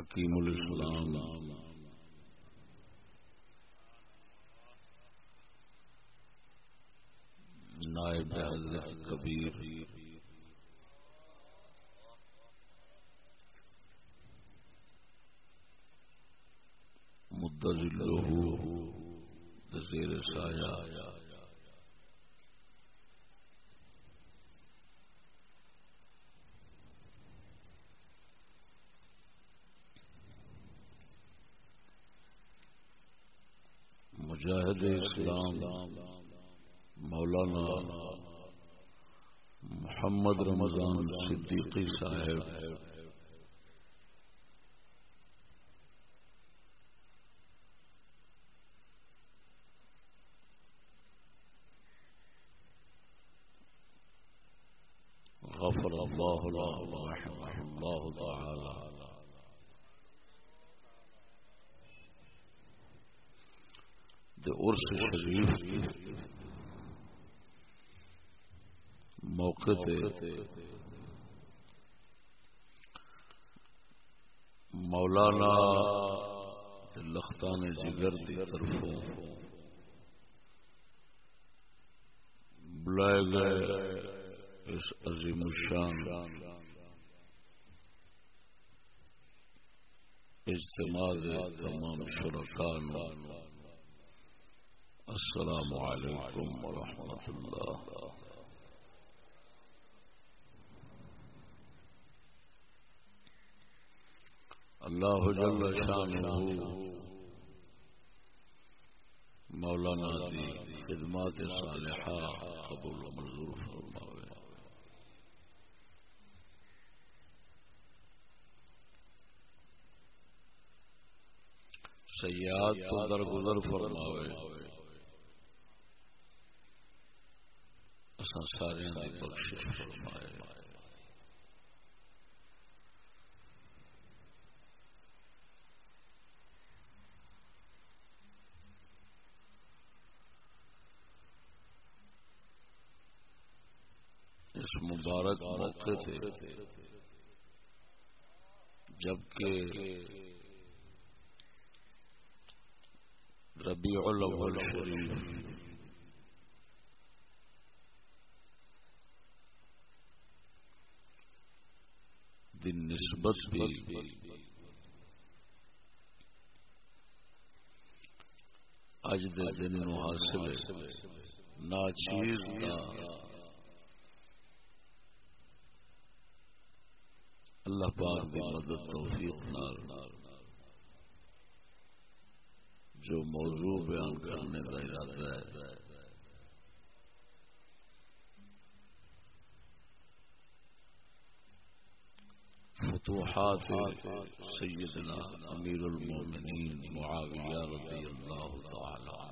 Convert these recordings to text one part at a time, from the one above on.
حکیم الاسلام۔ نائب حضرت کبیر۔ مدر زیر سایہ۔ مجاہد اسلام مولانا محمد رمضان صدیقی صاحب۔ غفر الله له ورحمه الله تعالى دے شریف موقع تے مولانا لختان جگر دی طرفوں بلائے گئے اس عظیم الشان اجتماع تمام شرکان السلام علیکم ورحمۃ اللہ اللہ جل شانہ مولانا دی خدمات صالحہ قبول و منظور فرماوے سیاد تو در گزر فرماوے اساں سارے دی بخشش فرمائے اس مبارک موقع تھے جبکہ ربیع الاول شریف دن نسبت بھی۔ اج دے دن نو حاصل ناچیز دا۔ اللہ پاک دی مدد توفیق نال۔ جو موضوع بیان کرنے کا ارادہ ہے۔ فتوحات سیدنا امیر المومنین معاویہ رضی اللہ تعالی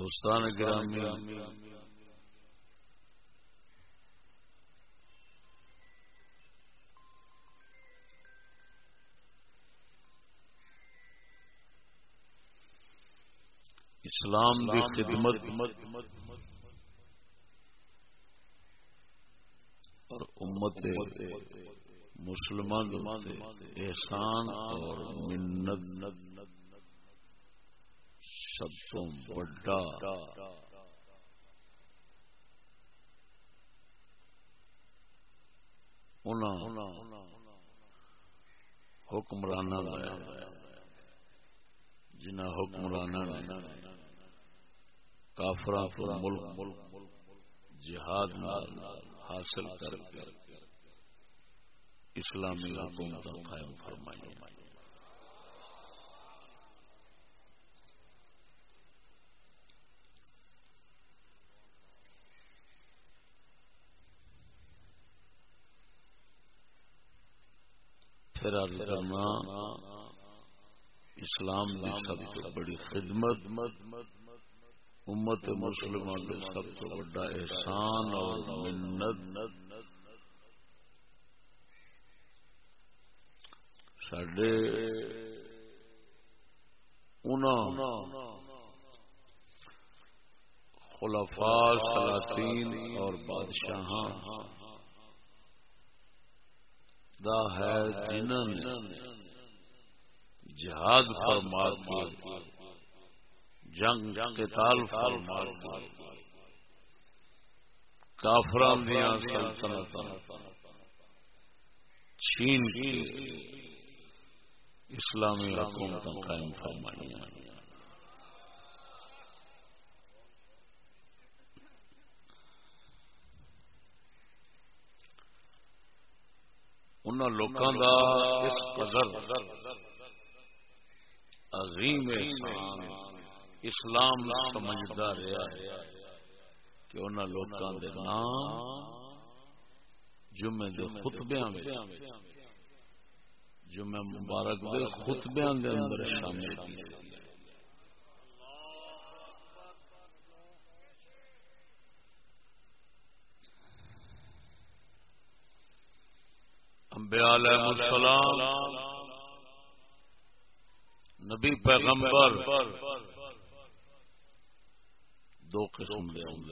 دوستان گرامی اسلام کی خدمت اور امت مسلمان احسان اور منت سب تو بڑا۔ حکمران جنہ حکمران کافرا ملک جہاد حاصل کر اسلامی حکومت قائم فرمائی پھر عرض کرنا اسلام کی سب سے بڑی خدمت، امت مسلمان کے سب تو بڑا احسان اور منت۔ سڈے خلفاء سلاطین اور بادشاہ دا ہے جنہوں نے جہاد فرما جنگ قتال فرما کافران دیا سلطنت چھین کی اسلامی حکومت قائم فرمائی ان لوگوں کا اس قدر عظیم احسان اسلام سمجھتا رہا ہے کہ انہوں لوگوں کے نام جمعے دے جمعہ مبارک دے اندر شامل انبیاء علیہ السلام، نبی پیغمبر، دو قسم دے ہوں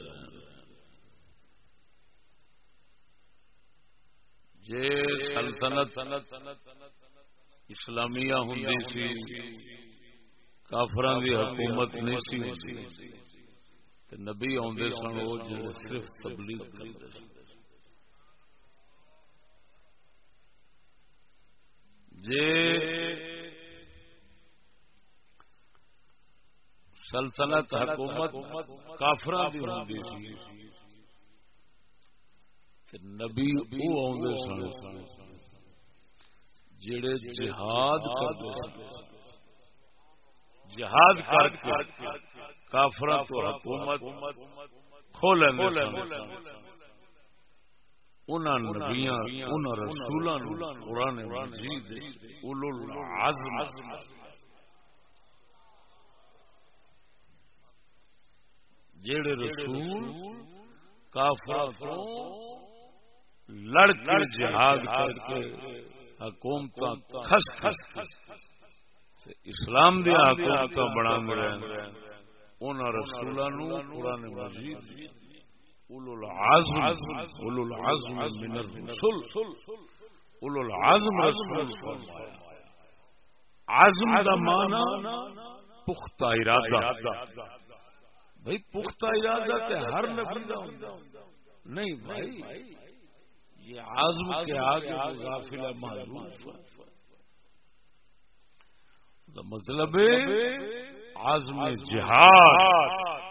جے سلطنت اسلامیہ ہوں سی کافران دی حکومت نہیں سی ہوتی نبی آدھے سن، وہ جڑے صرف تبلیغ کرتے جے سلطنت حکومت کافر نبی سن جڑے جہاد جہاد کر کے کافر تو حکومت کھول نبیاں رسولوں قرآن مجید اولو العزم۔ جڑے رسول کافر لڑ کر جہاد کر کے حکومت خس خس اسلام دیا حکومت بنا رہے ان رسولوں قرآن مجید اولو العزم اولو العزم من الرسل. اولو العزم رسول عزم کا معنی پختہ ارادہ. بھائی، پختہ ارادہ تے ہر نبی دا نہیں بھائی، یہ آزم کے آگے غافل معلوم مطلب آزم جہاد۔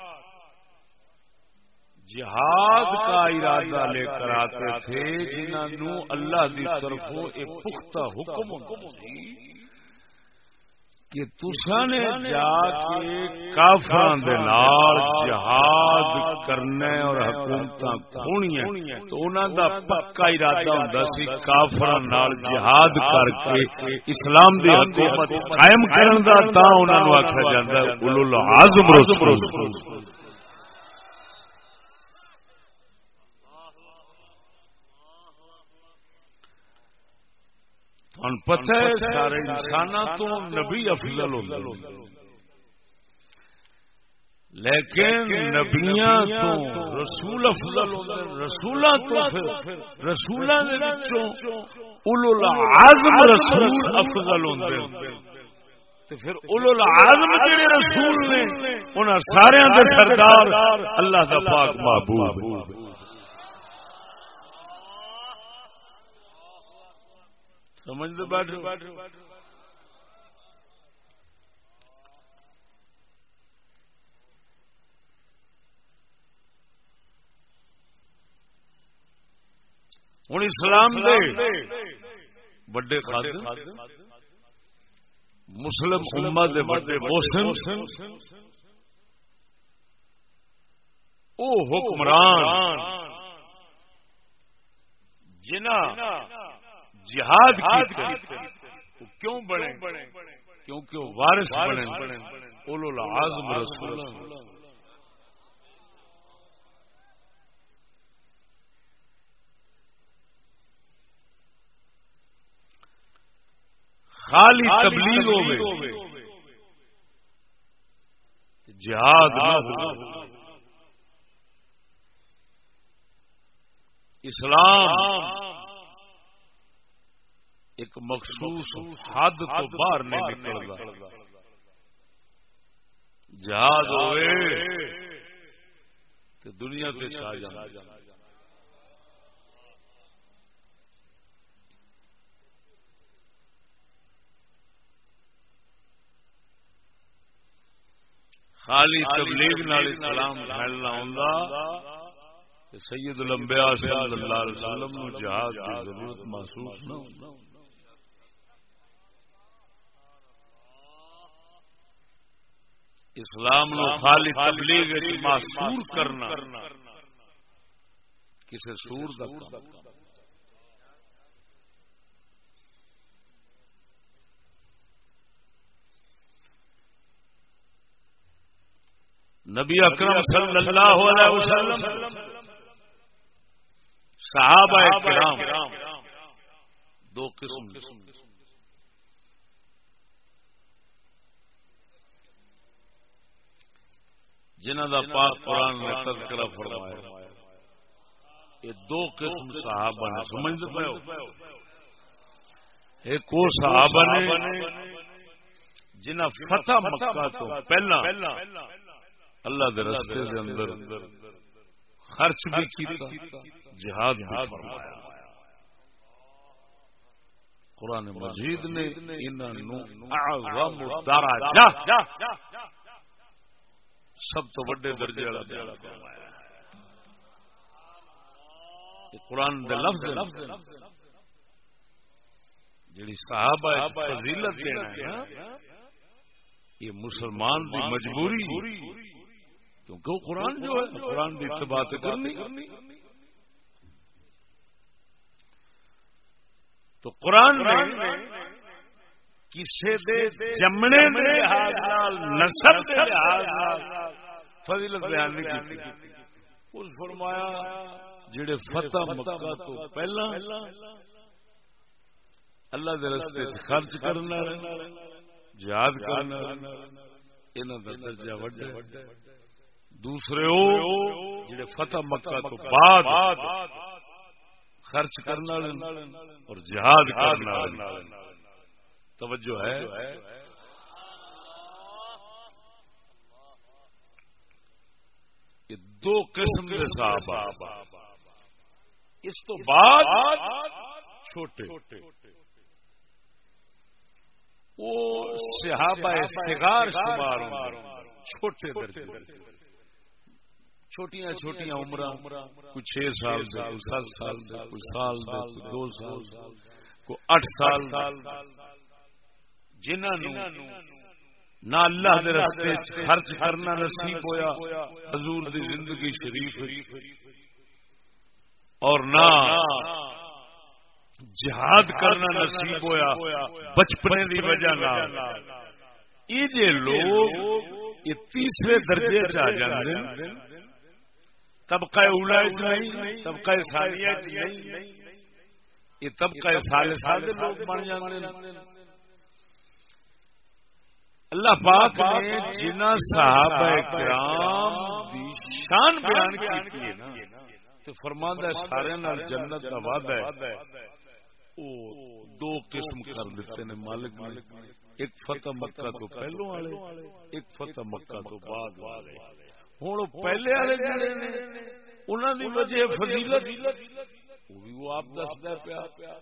جہاد کا ارادہ لے کر آتے تھے جنہوں اللہ کی طرف ایک پختہ حکم کہ تسا نے جا کے کافران جہاد کرنے اور حکومت کھونی تو انہوں دا پکا ارادہ ہوں سی کافران جہاد کر کے اسلام دی حکومت قائم کرن دا تا انہوں نے آخر جاتا ہے اولو العظم رسول۔ پتہ ہے سارے انسان تو نبی افضل ہوتے لیکن نبیاں تو رسول افضل رسولہ تو پھر رسولہ دے وچوں اولو العظم رسول افضل تو پھر اولو العظم جڑے رسول نے انہاں سارے دے سردار اللہ دا پاک محبوب۔ سمجھ دو بیٹھو۔ ہوں اسلام دے بڑے خادم مسلم امت دے بڑے محسن۔ او حکمران۔ جنہ جہاد کیتے وہ کیوں بنے؟ کیونکہ وہ وارث بنے۔ اولو العظم رسول خالی تبلیغ ہوے جہاد نہ اسلام ایک مخصوص حد تو باہر نہیں نکلتا۔ جہاز ہوئے تو دنیا سے چھا جانا خالی تبلیغ نال اسلام پھیلنا ہوں سید الانبیاء صلی اللہ علیہ وسلم نو جہاد کی ضرورت محسوس نہ ہوں اسلام نو خالی تبلیغ محسور کرنا۔ کسی سور دا نبی اکرم صلی اللہ علیہ وسلم۔ صحابہ کرام۔ دو قسم۔ جنہ دا پاک قرآن نے تذکرہ فرمایا۔ یہ دو قسم صحابہ نے سمجھ پاؤ ایک وہ صحابہ نے جنہ فتح مکہ تو پہلا اللہ دے رستے دے اندر خرچ بھی کیتا، جہاد بھی فرمایا۔ قرآن مجید نے انہوں اعظم درجہ سب تو وڈے درجے والا قرآن دے لفظ جڑی صحابہ فضیلت دینا ہے یہ مسلمان کی مجبوری، کیونکہ وہ قرآن جو ہے قرآن کی اتباع کرنی۔ تو قرآن کسی جمنے نسل فضیلت بیان نہیں کی اس فرمایا جڑے فتح مکہ تو پہلا اللہ دے رستے خرچ کرنا جہاد کرنا انہوں کا درجہ وڈا دوسرے جڑے فتح مکہ تو بعد خرچ کرنا اور جہاد کرنا توجہ ہے۔ یہ دو قسم کے صحابہ۔ اس تو بعد چھوٹے۔ وہ صحابہ صغار شمار چھوٹے درجے۔ چھوٹیاں چھوٹیاں عمر کوئی چھ سال سے کوئی سات سال سے کوئی سال سے کوئی دو سال کوئی اٹھ سال جنہوں نہ اللہ دے رستے خرچ کرنا نصیب ہویا، حضور دی زندگی شریف اور نہ جہاد کرنا نصیب ہویا، بچپنے دی وجہ یہ جے لوگ یہ تیسرے درجے چ آ جاندے طبقہ اولا چ نہیں، طبقہ ثانیہ چ نہیں۔ یہ طبقہ ثالثہ دے لوگ بن جاندے اللہ پاک نے جنہ صحابہ کرام دی شان بیان کی ہے نا تو فرماندا ہے سارے نال جنت دا وعدہ ہے۔ او دو قسم کر دیتے نے مالک نے۔ ایک فتح مکہ تو پہلو والے ایک فتح مکہ تو بعد والے۔ ہن پہلے والے جڑے نے انہاں دی وجہ فضیلت۔ وہ بھی وہ آپ دسدا پیا۔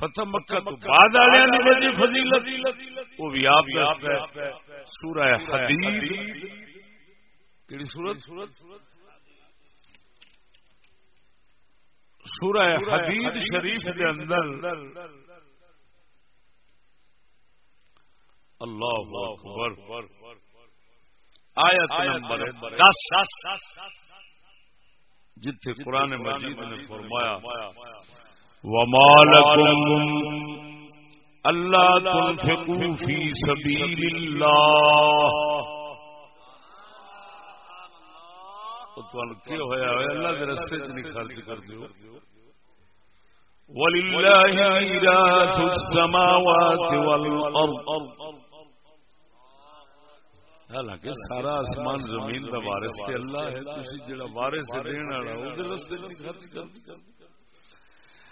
فتح مکہ تو بعد والے وجہ فضیلت وہ بھی آپ سورہ حدید۔ کیڑی سورت؟ سورہ حدید شریف کے اندر۔ اللہ اکبر۔ آیت نمبر جتھے قرآن مجید نے فرمایا ومالکم اللہ تنفقوا فی سبیل اللہ ہویا ہے اللہ کے رستے چ نہیں خرچ کر دیو ولله ميراث السماوات والأرض حالانکہ سارا آسمان زمین کا وارث تے اللہ ہے تسی جڑا وارث دین والا او دے راستے وچ خرچ کر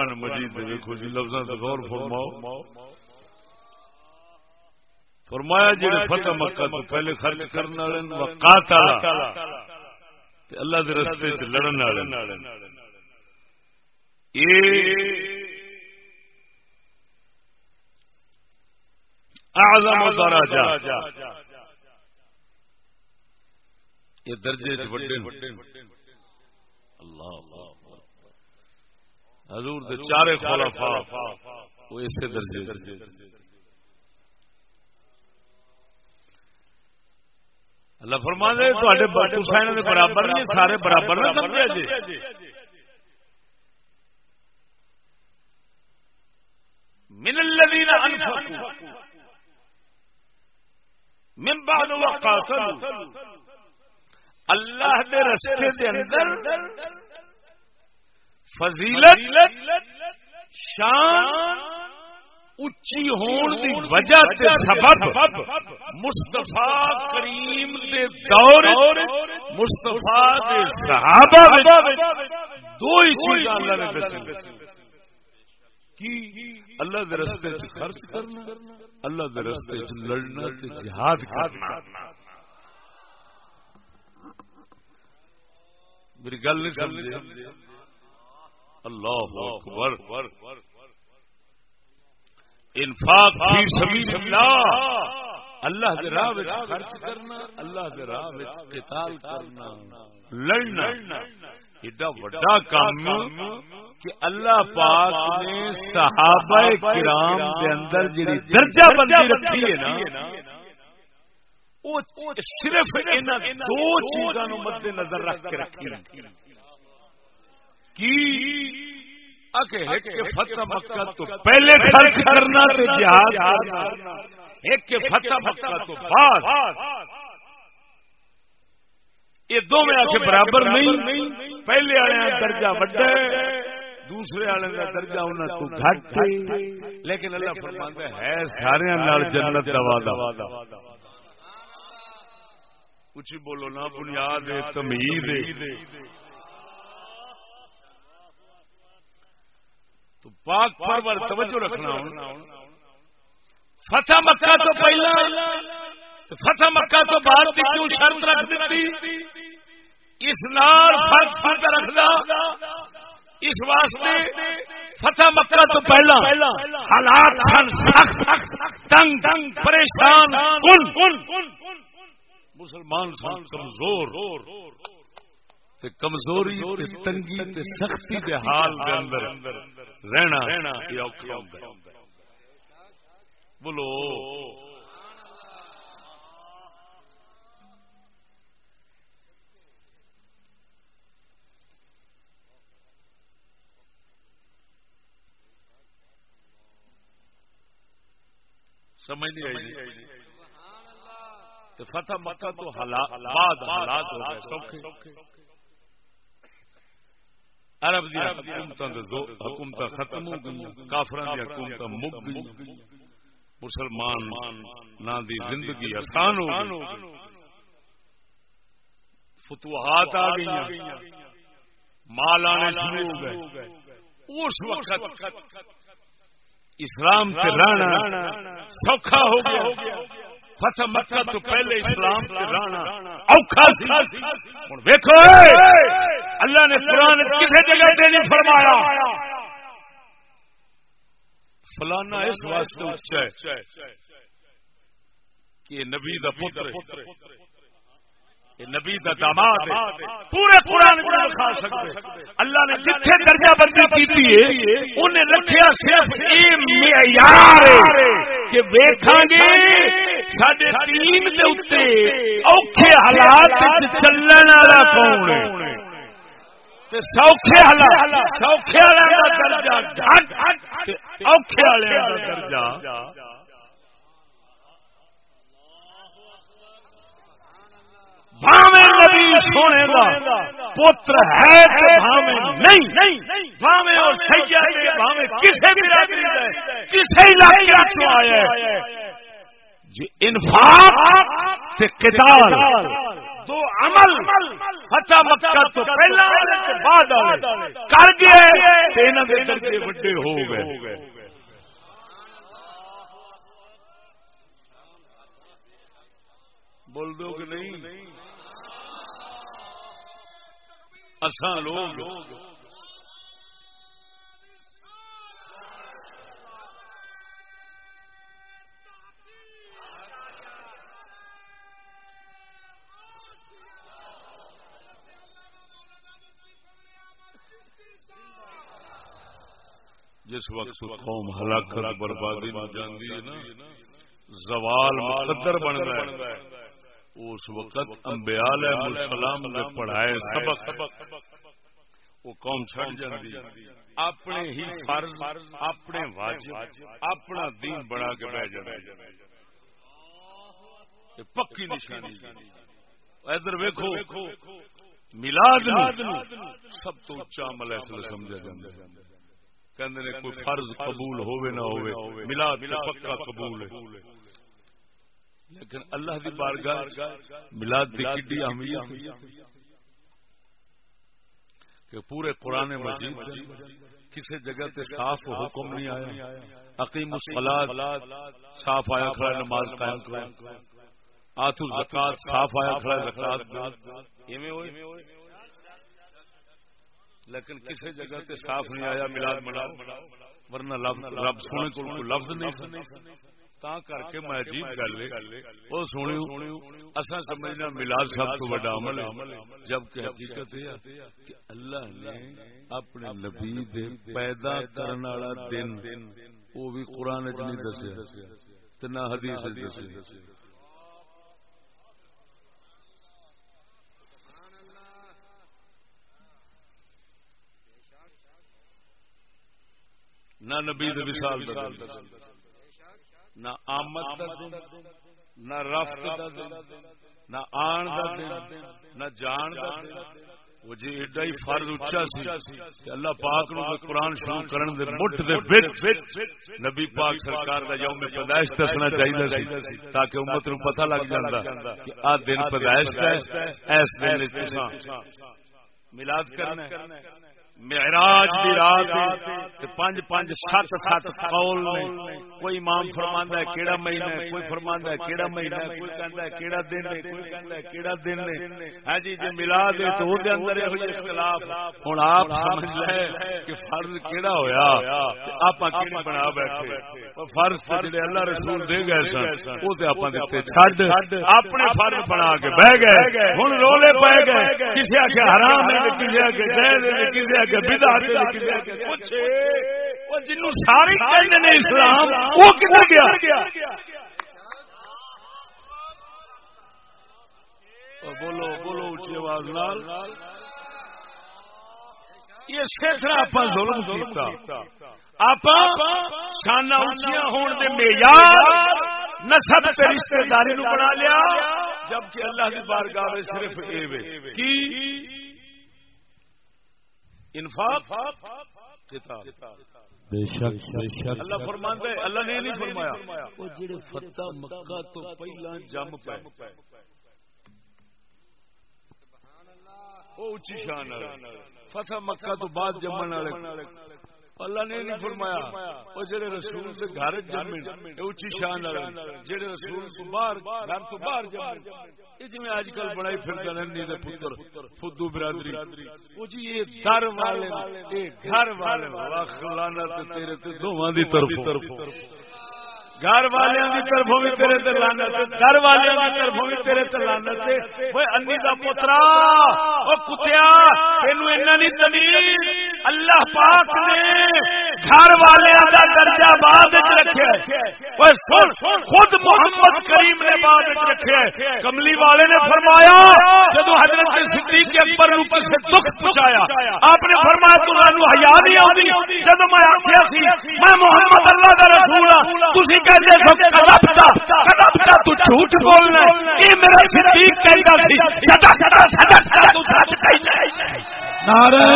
قرآن مجید دیکھو جی لفظوں سے غور فرماؤ۔ فرمایا جی فتح مکہ تو پہلے خرچ کرنے والے اللہ کے رستے چ لڑن والے۔ اعظم درجہ۔ یہ درجے وڈے۔ اللہ۔ حضور دے چارے خلفاء وہ اسی درجے اللہ فرما دے حسین کے برابر نہیں سارے برابر نہ سمجھے جی من الذين انفقوا من بعد وقاتلوا۔ اللہ دے رستے دے اندر فضیلت شان اچھی ہون دی وجہ تے سبب مصطفی کریم دے دور مصطفی دے صحابہ دو ہی چیزاں اللہ نے دسی۔ کی اللہ دے رستے وچ خرچ کرنا، اللہ دے رستے وچ لڑنا تے جہاد کرنا۔ میری گل نہیں سمجھے۔ اللہ اکبر. انفاق فی سبیل اللہ اللہ دے راہ وچ خرچ کرنا اللہ دے راہ وچ قتال کرنا لڑنا. ایڈا بڑا کام کہ اللہ پاک نے صحابہ کرام دے اندر جڑی درجہ بندی رکھی ہے نا وہ صرف انہاں دو چیزاں نو مد نظر رکھ کے رکھی۔ کی فتح مکہ تو پہلے خرچ کرنا تو جہاد کرنا۔ ایک کے فتح مکہ تو بعد۔ یہ دو میں آ کے برابر نہیں۔ پہلے والے درجہ بڑا دوسرے والے کا درجہ انہیں تو گھٹ لیکن اللہ فرماتا ہے سارے جنت کا وعدہ۔ کچھ بولو نا بنیاد تمید تو پاک پرور توجہ رکھنا فتح مکہ تو پہلا۔ فتح مکہ تو بعد کیوں شرط رکھ دیتی؟ اس نال فرق فرق رکھنا۔ اس واسطے فتح مکہ تو پہلا۔ حالات سخت تنگ تنگ پریشان مسلمان کمزور۔ تے کمزوری تے تنگی تے سختی دے حال دے اندر۔ رہنا یہ اوکھا بولو۔ سمجھ نہیں آئی جی۔ فتح مکہ تو حالات حالات ہو گئے، سوکھے۔ عرب دی حکومت حکومت ختم ہو گئی کافران دی حکومت مک گئی مسلمان نہ دی زندگی آسان ہو گئی۔ فتوحات آ گئی مال آنے شروع ہو گئے۔ اس وقت اسلام سے رہنا سوکھا ہو گیا۔ فتح مکہ تو پہلے اسلام اوکھا سی۔ اللہ نے جگہ نہیں فرمایا۔ فلانا اس واسطے اچھا ہے کہ نبی دا پتر نبی کا داماد پورے قرآن کو دکھا سکتے۔ اللہ نے جتھے درجہ بندی کی انہیں رکھیا صرف یہ معیار کہ ویکھاں گے سڈے دین دے اوتے اوکھے حالات چلن والا کون ہے۔ سوکھے والا سوکھے والے کا درجہ اوکھے والے کا درجہ۔ بھاوے نبی سونے کا پوتر ہے نہیں۔ بھاوے اور سید بھاوے برادری علاقے آیا جی انفاق کتاب دو عمل فتح مکہ تو پہلا بعد کر گئے کے درجے وڈے ہو گئے۔ بول دو کہ نہیں؟ اساں لوگ جس وقت قوم ہلاکت بربادی میں جاندی ہے نا، زوال مقدر بن رہا ہے۔ اس وقت انبیاء علیہ السلام نے پڑھائے سبق وہ قوم چھڑ جاندی۔ اپنے ہی فرض، اپنے واجب، اپنا دین بڑا کے بہ جانا پکی نشانی ادھر ویکھو ملاد سب تو اچا عمل ایسے سمجھا جاتا کہندے نے کوئی فرض قبول ہوے نہ ہوے ملاد پکا قبول ہے۔ لیکن اللہ دی بارگاہ ملاد دی کڈی اہمیت کہ پورے قرآن مجید کسی جگہ تے صاف حکم نہیں آیا۔ عقیم الصلاۃ صاف آیا کھڑا نماز قائم کرو آتو زکات صاف آیا کھڑا زکات ایویں ہوئے۔ لیکن کسی جگہ تے صاف نہیں آیا ملاد مناؤ۔ ورنہ رب سونے کو لفظ نہیں۔ تا کر کے میں عجیب گل وہ سمجھنا ملاد سب تو بڑا عمل ہے جبکہ حقیقت یہ کہ اللہ نے اپنے نبی دے پیدا کرنے والا دن وہ بھی نہیں دسیا نہ حدیث دسیا نہ نبی دے وصال دا نہ آمد دا دن، نہ رفت دا دن، نہ آن دا دن، نہ جان دا دن۔ وہ جی ایڈا ہی فرض اچا سی کہ اللہ پاک نو قرآن شروع کرن دے مٹ دے وچ نبی پاک سرکار دا یوم پیدائش دسنا چاہیے سی تاکہ امت نو پتہ لگ جاندا کہ آ دن پیدائش کا ہے، اس دن تساں میلاد کرنا ہے۔ معراج دی رات پنج پنج سات سات قول نے۔ کوئی امام فرماندا ہے کیڑا مہینہ ہے کوئی فرماندا ہے کیڑا مہینہ ہے کوئی کہندا ہے کیڑا دن ہے کوئی کہندا ہے کیڑا دن ہے۔ ہاں جی جے میلاد ہے تو او دے اندر یہ اختلاف۔ ہن آپ سمجھ لے کہ فرض کیڑا ہویا؟ تے آپا کیڑی بنا بیٹھے؟ او فرض تے جڑے اللہ رسول دے گئے سن او تے آپا دتے چھڈ۔ اپنے فرض بنا کے بیٹھ گئے۔ ہن رولے پے گئے۔ کسی آکھے حرام ہے کسی آکھے جائز ہے کسی جنو ساری اسلام، وہ کدھر گیا؟ بولو بولو اچھی آواز نال۔ یہ ظلم کیتا۔ آپ شانہ ہون دے معیار، نسب تے رشتہ داری نو بنا لیا۔ جبکہ اللہ کی بارگاہ میں صرف اے وے۔ کی؟ انفاق بے شک بے شک۔ اللہ فرماندا ہے اللہ نے نہیں فرمایا۔ وہ جڑے فتح مکہ تو پہلا جم پے۔ وہ اونچی شان ہے۔ فتح مکہ تو بعد جمن والے۔ اللہ نے نہیں فرمایا۔ وہ جڑے رسول سے گھر جمن اونچی شان والے جڑے رسول تو باہر، گھر تو باہر جمن یہ جویں اج کل بڑائی پھردا نہیں دے پتر، فدو برادری۔ او جی یہ در والے اے گھر والے واخ لعنت تیرے تے دوواں دی طرف گھر والوں کی طرفوں بھی تیرے تے لعنت، گھر والوں کی طرفوں بھی تیرے تے لعنت۔ اوے انی دا پترا او کتیا، تینو اینا نہیں تمیز۔ اللہ پاک نے گھر والوں دا درجہ بعد وچ رکھیا اوے سن، خود محمد کریم نے بعد وچ رکھیا کملی والے نے فرمایا جب حضرت صدیق اکبر نو کسے دکھ پہنچایا، آپ نے فرمایا، تو نو حیا نہیں آندی جب میں آکھیا سی، میں محمد اللہ دا رسول ہاں تسی جھوٹ بولنا یہ میرا صدیق کہتا سی سدا سدا سدا سدا تو سچ کہی نعرہ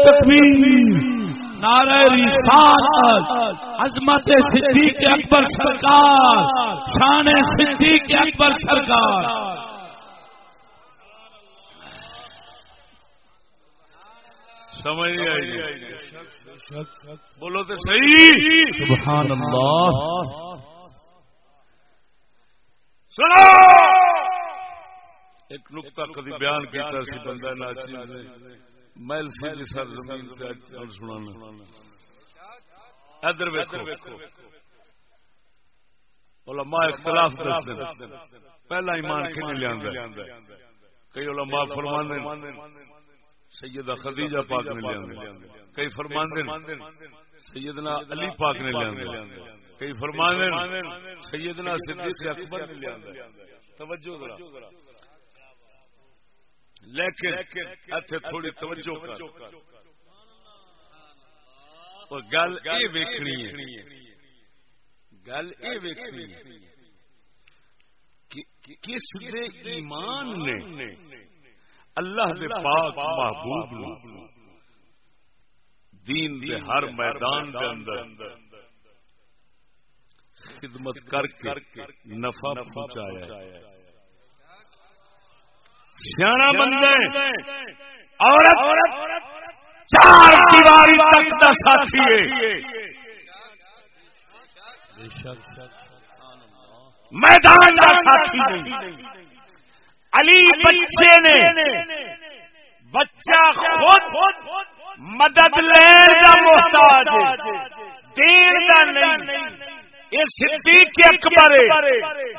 تکبیر نعرہ رسالت عظمت صدیق اکبر سرکار شان صدیق اکبر سرکار سمجھ نہیں آئی بولو تو صحیح۔ سبحان اللہ۔ سنو۔ ایک نقطہ بیان کیتا سی بندہ ناچیز نے۔ محل سی سر زمین سے سنانا۔ ادھر ویکھو۔ علماء اختلاف دس دن پہلا ایمان کنے لیا کئی علماء فرمانے سیدہ خدیجہ پاک نے لیا کئی فرماندے سیدنا علی پاک نے لیا کئی فرماندے سیدنا صدیق اکبر نے لیا توجہ ذرا۔ لیکن اتھے تھوڑی توجہ کر۔ اور گل اے ویکھنی ہے۔ گل اے ویکھنی ہے کہ کس دے ایمان نے اللہ دے پاک محبوب نو دین دے ہر میدان دے اندر خدمت کر کے نفع پہنچایا سیاح بندے عورت چار دیواری تک دا ساتھی ہے۔ میدان دا ساتھی نہیں۔ علی بچے نے بچہ خود مدد لین کا محتاج دین کا نہیں۔ یہ صدیق اکبر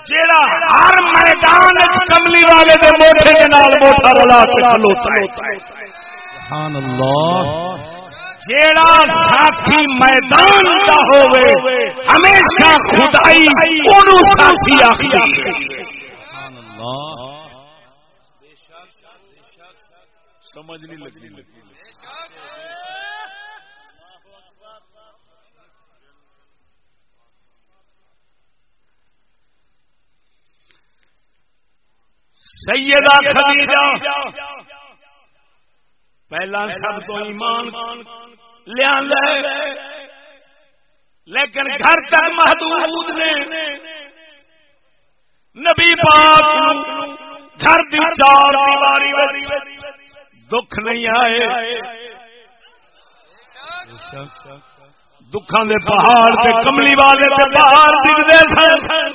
جیڑا ہر میدان کملی والے دے موٹے کے نال موٹا رلا کے کھلوتا ہے۔ سبحان اللہ۔ جیڑا ساتھی میدان کا ہوئے ہمیشہ خدائی اونوں ساتھی آخری سبحان اللہ۔ سمجھ نہیں لگی۔ سیدہ خدیجہ۔ پہلا سب تو ایمان لیا لیکن گھر تک محدود نے۔ نبی پاک گھر دی چار دیواری دکھ نہیں آئے دکھان دے پہاڑ تے کملی والے تے پہاڑ دکھتے سن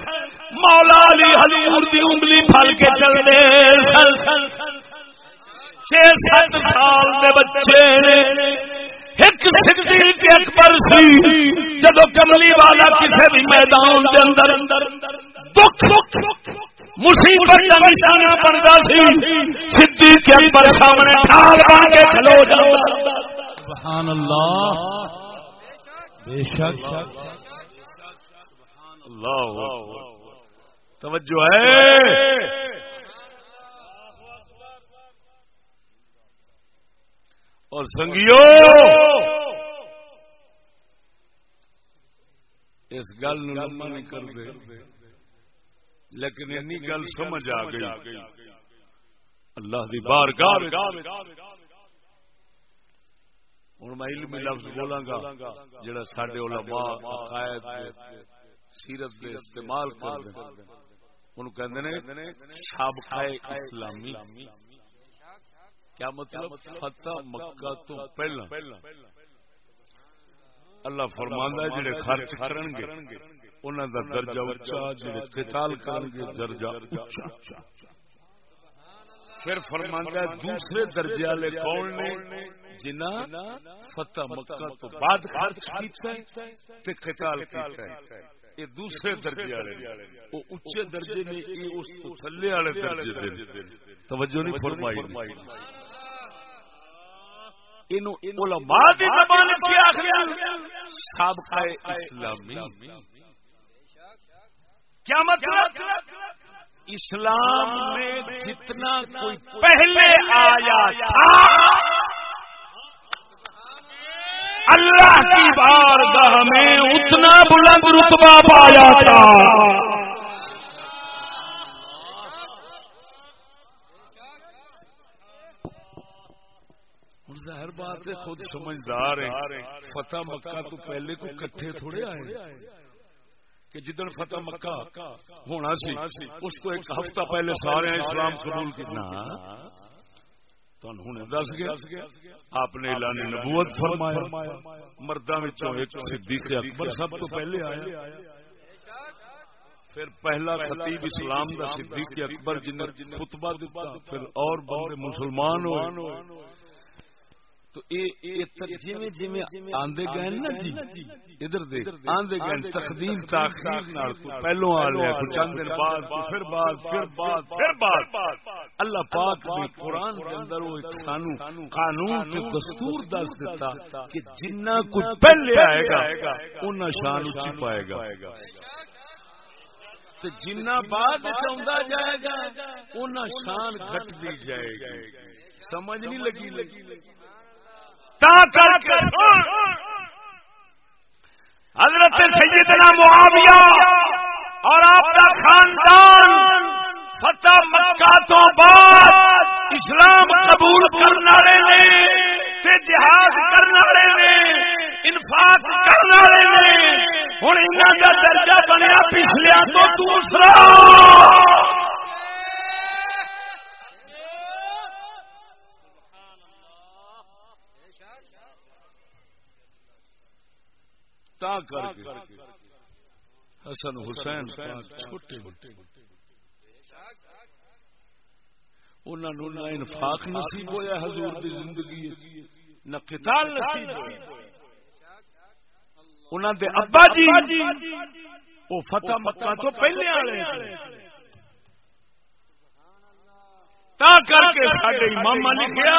مولا علی حضور دی انگلی پھل کے چلتے سن چھ سات سال دے بچے ایک صدیق اکبر سی جب کملی والا کسی بھی میدان دے اندر دکھ مصیبت کا نشانہ بنتا سی۔ صدیق اکبر سامنے ڈھال بن کے کھلو جاتا۔ سبحان اللہ۔ بے شک۔ اللہ۔ توجہ ہے۔ اور سنگیو۔ اس گل نہیں کر دے لیکن اینی گل سمجھ آ گئی۔ اللہ دی بار گاہ ہوں میں علمی لفظ بولاں گا جڑا سڈے علماء عقائد سیرت دے استعمال کر ان کہندے سابقہ اسلامی۔ کیا مطلب؟ فتح مکہ تو پہلا۔ اللہ فرماندا جڑے خرچ کرن گے انہاں دا درجہ اونچا جڑے قتال کرن گے درجہ اونچا۔ پھر فرماندا دوسرے درجے والے کون نے؟ جنہاں فتح مکہ تو بعد خرچ کیتا ہے تے قتال کیتا ہے۔ یہ دوسرے درجے والے وہ اچے درجے نے یہ اس تو تھلے والے درجے دے توجہ نہیں فرمائی۔ علماء دی زبان آخر سابقہ اسلامی۔ کیا مطلب؟ اسلام میں جتنا کوئی پہلے آیا تھا، اللہ کی بارگاہ میں اتنا بلند رتبہ پایا تھا۔ ظاہر بات ہے خود سمجھدار ہے فتح مکہ تو پہلے کو کٹھے تھوڑے آئے۔ کہ جدن فتح مکہ ہونا سی اس کو ایک ہفتہ پہلے سارے اسلام قبول کرنا۔ دس گیا آپ نے اعلان نبوت فرمایا۔ مردہ ایک صدیق اکبر سب تو پہلے آیا پھر پہلا خطیب اسلام دا صدیق اکبر جن خطبہ دیتا پھر اور بہت مسلمان ہوئے۔ تو آندے گئے نا جی؟ ادھر آندے گئے تقدیم، تاخیر پہلو آ لیا چند دن بعد پھر بعد پھر بعد پھر بعد۔ اللہ پاک نے قرآن اندر وہ قانون دستور دس دیتا کہ جنہ کچھ پہلے آئے گا ان شان اچھی پائے گا۔ جنہ بعد جائے گا شان گھٹ دی جائے گی۔ سمجھ نہیں لگی لگی۔ کر کے حضرت سیدنا معاویہ اور آپ کا خاندان فتح مکہ تو بعد اسلام قبول کرنے نے جہاد کرنے نے انفاق کرنے نے ہوں انہوں کا درجہ بنیا پچھلیا تو دوسرا۔ کر کے۔ حسن حسین چھوٹے انہوں نہ انفاق نصیب ہوا حضور دی زندگی نہ قتال نصیب ہوا انہوں دے ابا جی وہ فتح مکہ تو پہلے والے تا کر کے سارے امام لکھیا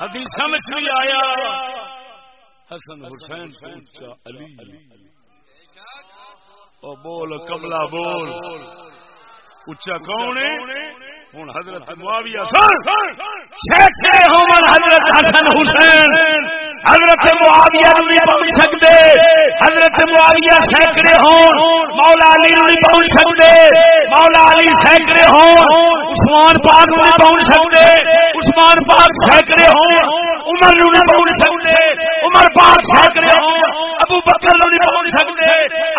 حدیث میں بھی آیا حسن حسین پوچھا علی۔ او بول کملا بول۔ اچا کون ہے؟ ہوں حضرت معاویہ حضرت حسن حسین۔ حضرت معاویہ نہیں پہنچ سکتے حضرت معاویہ سینکڑے ہون۔ مولا علی نہیں پہنچ سکتے مولا علی سینکڑے ہون۔ عثمان پاک نہیں پہنچ سکتے عثمان پاک سینکڑے ہون عمر نو نہیں پہنچ سکتے، عمر پاک سینکڑے ہون ابو بکر نو نہیں پہنچ سکتے،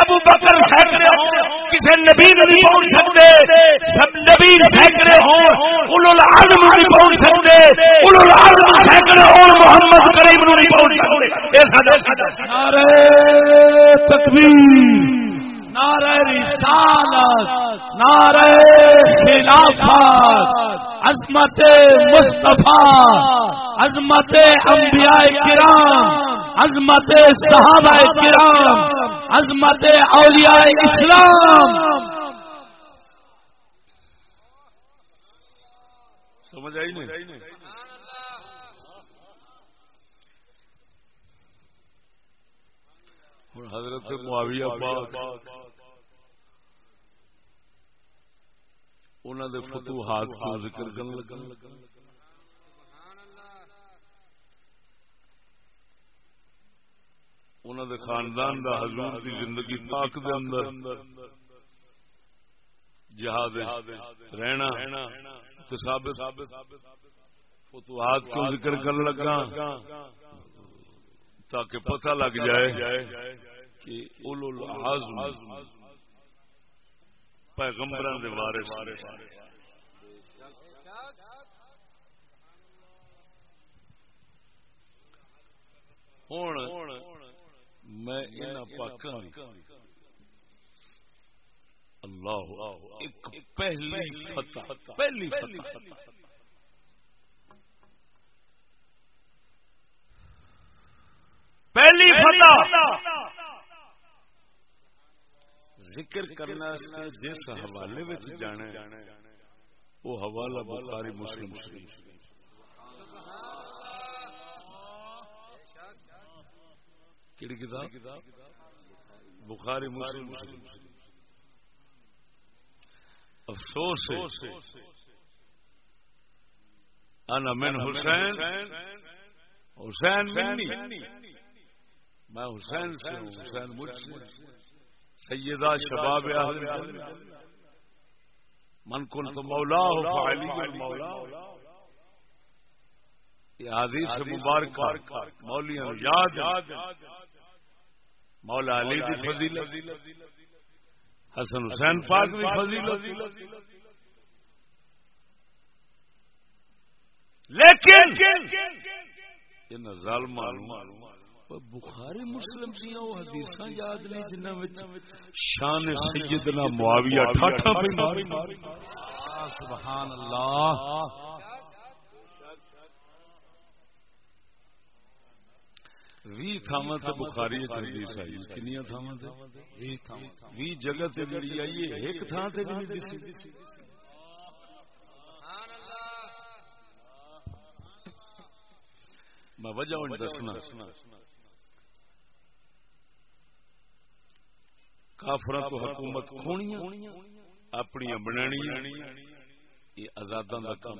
ابو بکر سینکڑے ہون کسی نبی نو نہیں پہنچ سکتے، سب نبی سینکڑے ہون اولو العظم نو نہیں پہنچ سکتے، اولو العظم سینکڑے ہون محمد کریم نو نہیں پہنچ سکتے۔ اے سادہ سادہ نعرہ تکبیر۔ نعرہ رسالت نعرہ خلافت عظمت مصطفیٰ عظمت انبیاء کرام عظمت صحابہ کرام عظمت اولیاء اسلام۔ سمجھ آئی نہیں؟ حضرت معاویہ پاک۔ انہوں دے فتوحات کو ذکر کرنے لگا۔ انہوں دے خاندان دا حضور دی زندگی پاک دے اندر۔ جہاد رہنا ثابت فتوحات کو ذکر کرنے لگا تاکہ پتہ لگ جائے کہ اولو العظم پیغمبر دے وارث ہوں میں اللہ ایک پہلی فتح پہلی فتح۔ پہلی فتح۔ ذکر کرنا جس حوالے جانا وہ حوالہ بخاری مسلم شریف کتاب؟ بخاری مسلم افسوس انا من حسین۔ حسین منی۔ میں حسین سے ہوں حسین مجھ سے۔ سیدہ شباب اہل من کن تو مولا ہو فعلی مولا۔ یہ حدیث مبارک مولی یاد مولا علی دی فضیلت۔ حسن حسین پاک بھی فضیلت۔ لیکن ان ظالمان بخاری مسلم دیا وہ حدیث یاد نہیں جنہ شان سیدنا معاویہ ٹھاٹھا پہ ماری۔ سبحان اللہ۔ وی تھاواں تے بخاری حدیث آئی۔ کنیاں تھاواں تے؟ وی جگہ تے جڑی آئی ہے ایک تھاں تے بھی نہیں دسی۔ میں وجہ دسنا۔ کافر تو حکومت کھونی اپنی بنانی یہ آزاد کا کام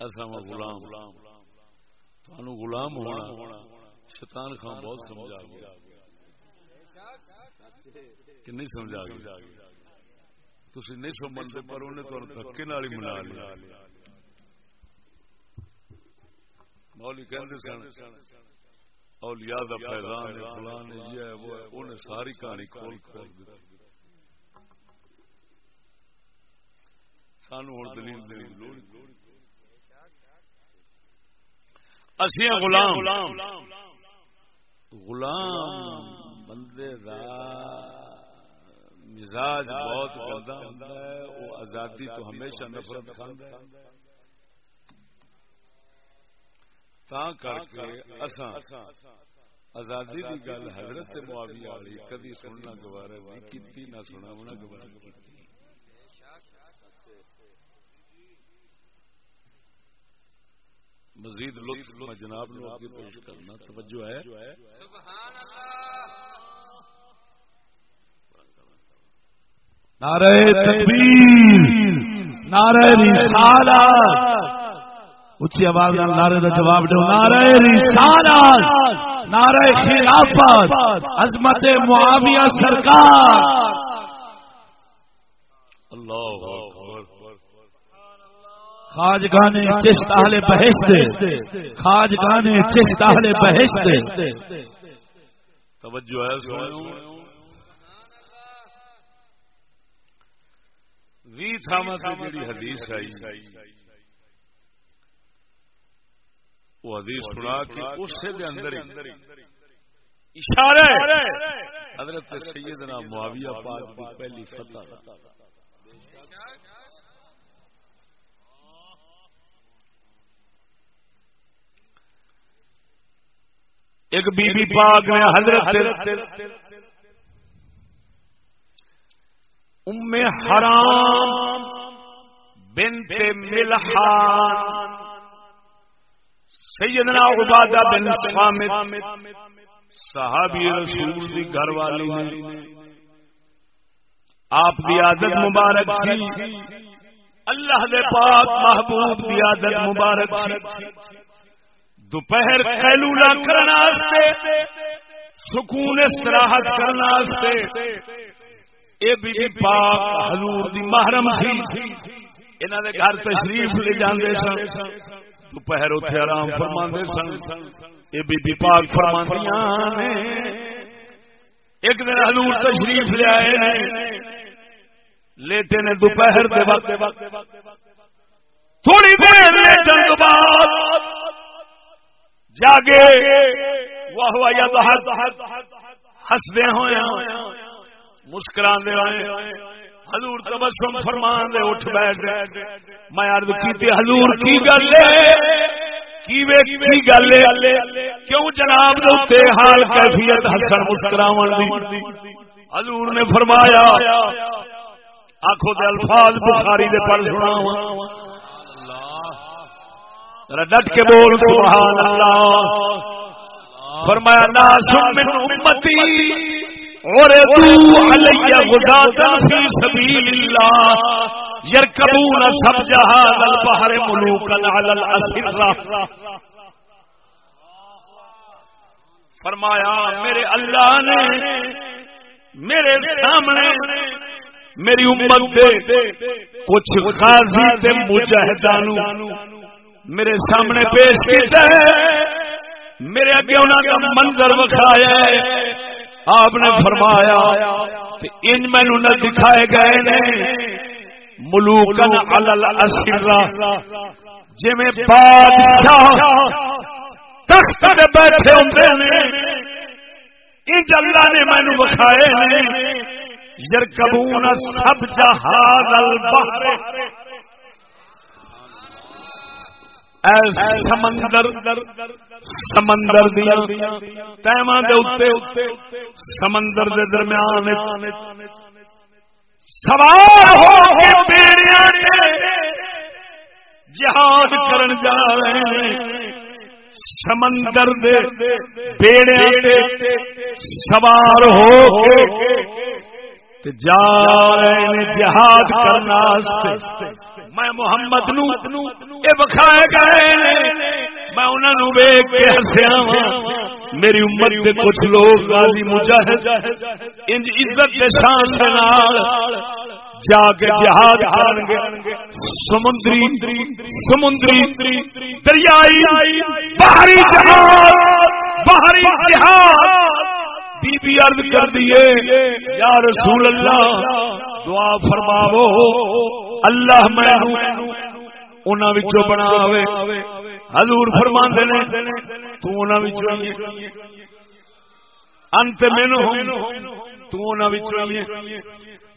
اصل غلام ہاں۔ تھانو غلام ہونا شیطان خان بہت سمجھا گیا۔ کہ نہیں سمجھا گیا۔ تھی نہیں سمجھتے، پر انہیں تو دھکے نال ہی منا لیا۔ مولی کہتے سن اولیاء دا فیضان ہے فلان یہ ہے وہ ہے۔ انہیں ساری کہانی کھول کھول دی سانو ہوں دلیل دلیل لوڑ اسی غلام۔ غلام۔ بندے دا مزاج بہت گندا ہوتا ہے وہ آزادی تو ہمیشہ نفرت کھانا ہے۔ کر کے آزادی کی گل حضرت معاویہ والی کدی سننا گوارا نہیں کی نہ سنا ہونا گوارا مزید لطف میں جناب پیش کرنا توجہ ہے نعرہ تکبیر نعرہ رسالت اچھی آواز نعرے کا جواب دو۔ نعرہ رسالت نعرہ خلافت، عظمت معاویہ سرکار۔ اللہ خاج گانے چشت اہل بہشت۔ خاج گانے چشت اہل بہشت۔ توجہ ہے سنو وی تھاما سے جڑی حدیث آئی۔ وہ حدیث سنا کہ اس سے دے اندر اشارہ حضرت سیدنا معاویہ پاک کی پہلی فتح۔ ایک بی بی پاک نے حضرت ام حرام بنت ملحان سیدنا عبادہ بن صامت، صحابی رسول دی گھر والی نے۔ آپ کی عادت مبارک سی۔ اللہ دے پاک محبوب کی عادت مبارک سی۔ دوپہر قیلولہ کرنا واسطے سکون استراحت کرنا واسطے اے بی بی پاک حضور دی محرم سی۔ انہاں دے گھر تشریف لے جاندے سن۔ دوپہر اتنے آرام فرما سن۔ یہ بی پاک فرما ایک دن حضور تشریف آئے لیٹے نے دوپہر دے وقت۔ تھوڑی دیر لیٹن تو بعد جاگے۔ واہ واہ یا ہسدے ہوئے۔ مسکراندے ہوئے۔ حضور تبسم فرمان دے اٹھ بیٹھ میں عرض کیتی حضور کی گل ہے؟ کی گل کیوں جناب دے حال کیفیت حسن مسکراون دی؟ حضور نے فرمایا آخو دے الفاظ بخاری دے پڑھ سنا ڈٹ کے بول سبحان اللہ۔ فرمایا من امتی۔ وردوا علي غداة في سبيل الله يركبون سبج هذا البحر ملوكا على الأسرة فرمایا، میرے اللہ نے میرے سامنے میری امت دے کچھ غازی تے مجاہدانو میرے سامنے پیش کیتا ہے۔ میرے اگے انہاں کا منظر وکھایا ہے۔ آپ نے فرمایا ان مینو نہ دکھائے گئے نے ملوکن الاسرا جی بادشاہ تخت پہ بیٹھے ہوتے ہیں انج اللہ نے مینو بکھائے نے یرکبون سب جہاز البحر۔ سمندر سمندر سمندر دے درمیان سوار ہو جہاز کرن جا رہے ہیں سمندر دے بیڑے سوار ہو جا رہے کرنا میں محمد نو بکھائے گئے میں انہوں کے ہسیا میری امت کے کچھ لوگ غازی مجاہد، انج عزت کے شان جا کے جہاد گے۔ سمندری سمندری دریائی باہری جہاد باہری جہاد۔ بی بی عرض کر دیے یا رسول اللہ، دعا فرماو اللہ میں انہوں بنا حضور فرما نے انت مین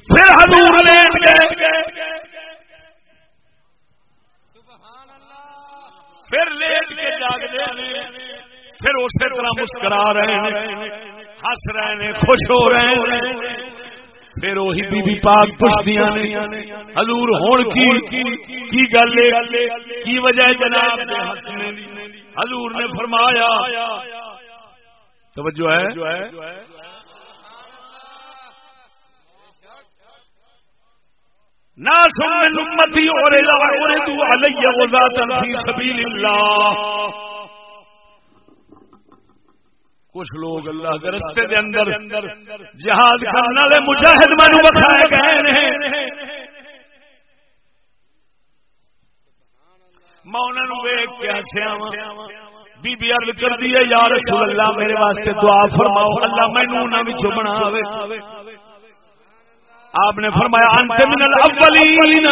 پھر حضور لیٹ گئے۔ پھر لیٹ کے جاگتے پھر اسی طرح مسکرا رہے ہیں۔ ہس رہے ہیں خوش ہو رہے ہیں۔ پھر وہی بی بی پاک پوچھدیاں نے، حضور ہن کی کی گل کی وجہ جناب دے ہسنے حضور نے فرمایا، توجہ ہے۔ ناس من امتی اور علی وذات فی سبیل اللہ۔ کچھ لوگ اللہ کے رستے دے اندر جہاد کرنے والے مجاہد مینو بتائے گئے میں انہوں ویگ کے ہسیا بی بی عرض کر دی یا رسول اللہ میرے واسطے دعا فرماؤ۔ اللہ مینو انہوں بنا آپ نے فرمایا انت من الاولین۔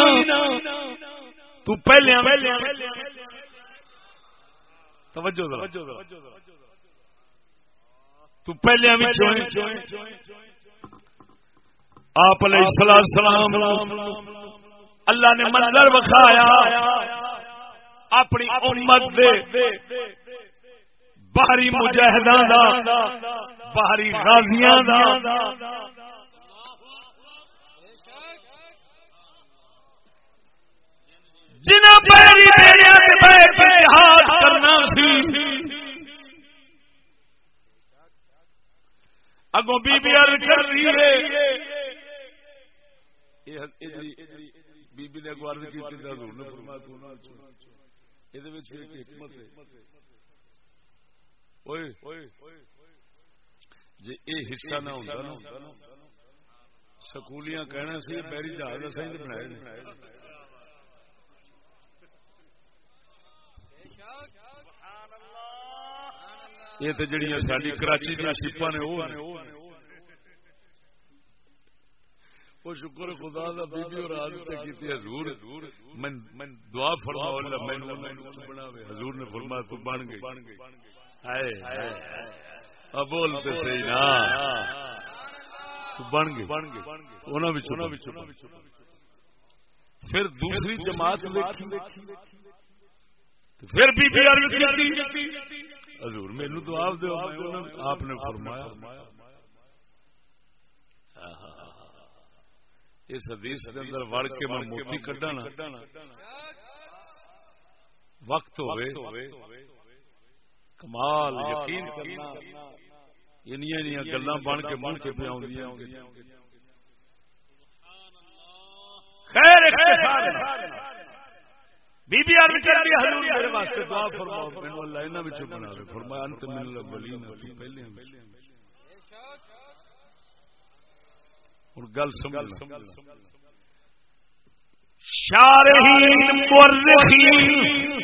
تو پہلے توجہ توجہ تو پہلے آپ علیہ سلام اللہ نے منظر بکھایا، اپنی امت دے باہری مجاہداں دا، باہری غازیاں دا۔ جنہیں پیری جہاد کرنا سی اگوں بی بی عرض کر رہی ہے۔ بی بی نے اگوں عرض کی تھی، حضور نے فرمایا۔ تو نہ یہ دے وچ ایک حکمت ہے۔ اوئے، جے اے حصہ نہ ہوندا نا۔ سکولیاں کہنا سی بیری جہاز اسیں بنائے یہ تو جڑیاں ساری کراچی دیا شپا نے وہ وہ شکر خدا دا بی بی اور آج سے کیتی حضور۔ من دعا فرماؤ اللہ میں بناوے۔ حضور نے فرمایا تو بن گئی۔ ہائے۔ اب بولتے صحیح نا۔ بن گئی۔ بن گئی۔ انہاں وچ پھر دوسری جماعت دیکھی پھر بی بی عرض کی حضور، مینو تو آپ دو آپ نے فرمایا۔ اس حدیث کے اندر وڑ کے میں موتی کڈا نا وقت ہوئے۔ کمال، یقین۔ کرنا گلا بن کے منہ کے پہ خیر بی بی عرض کر دی حضور میرے واسطے دعا فرماؤ مینوں اللہ انہاں وچوں بنا دے فرمایا انت من الاولین تو پہلے ہن ہن گل سمجھ شارحین مورخین۔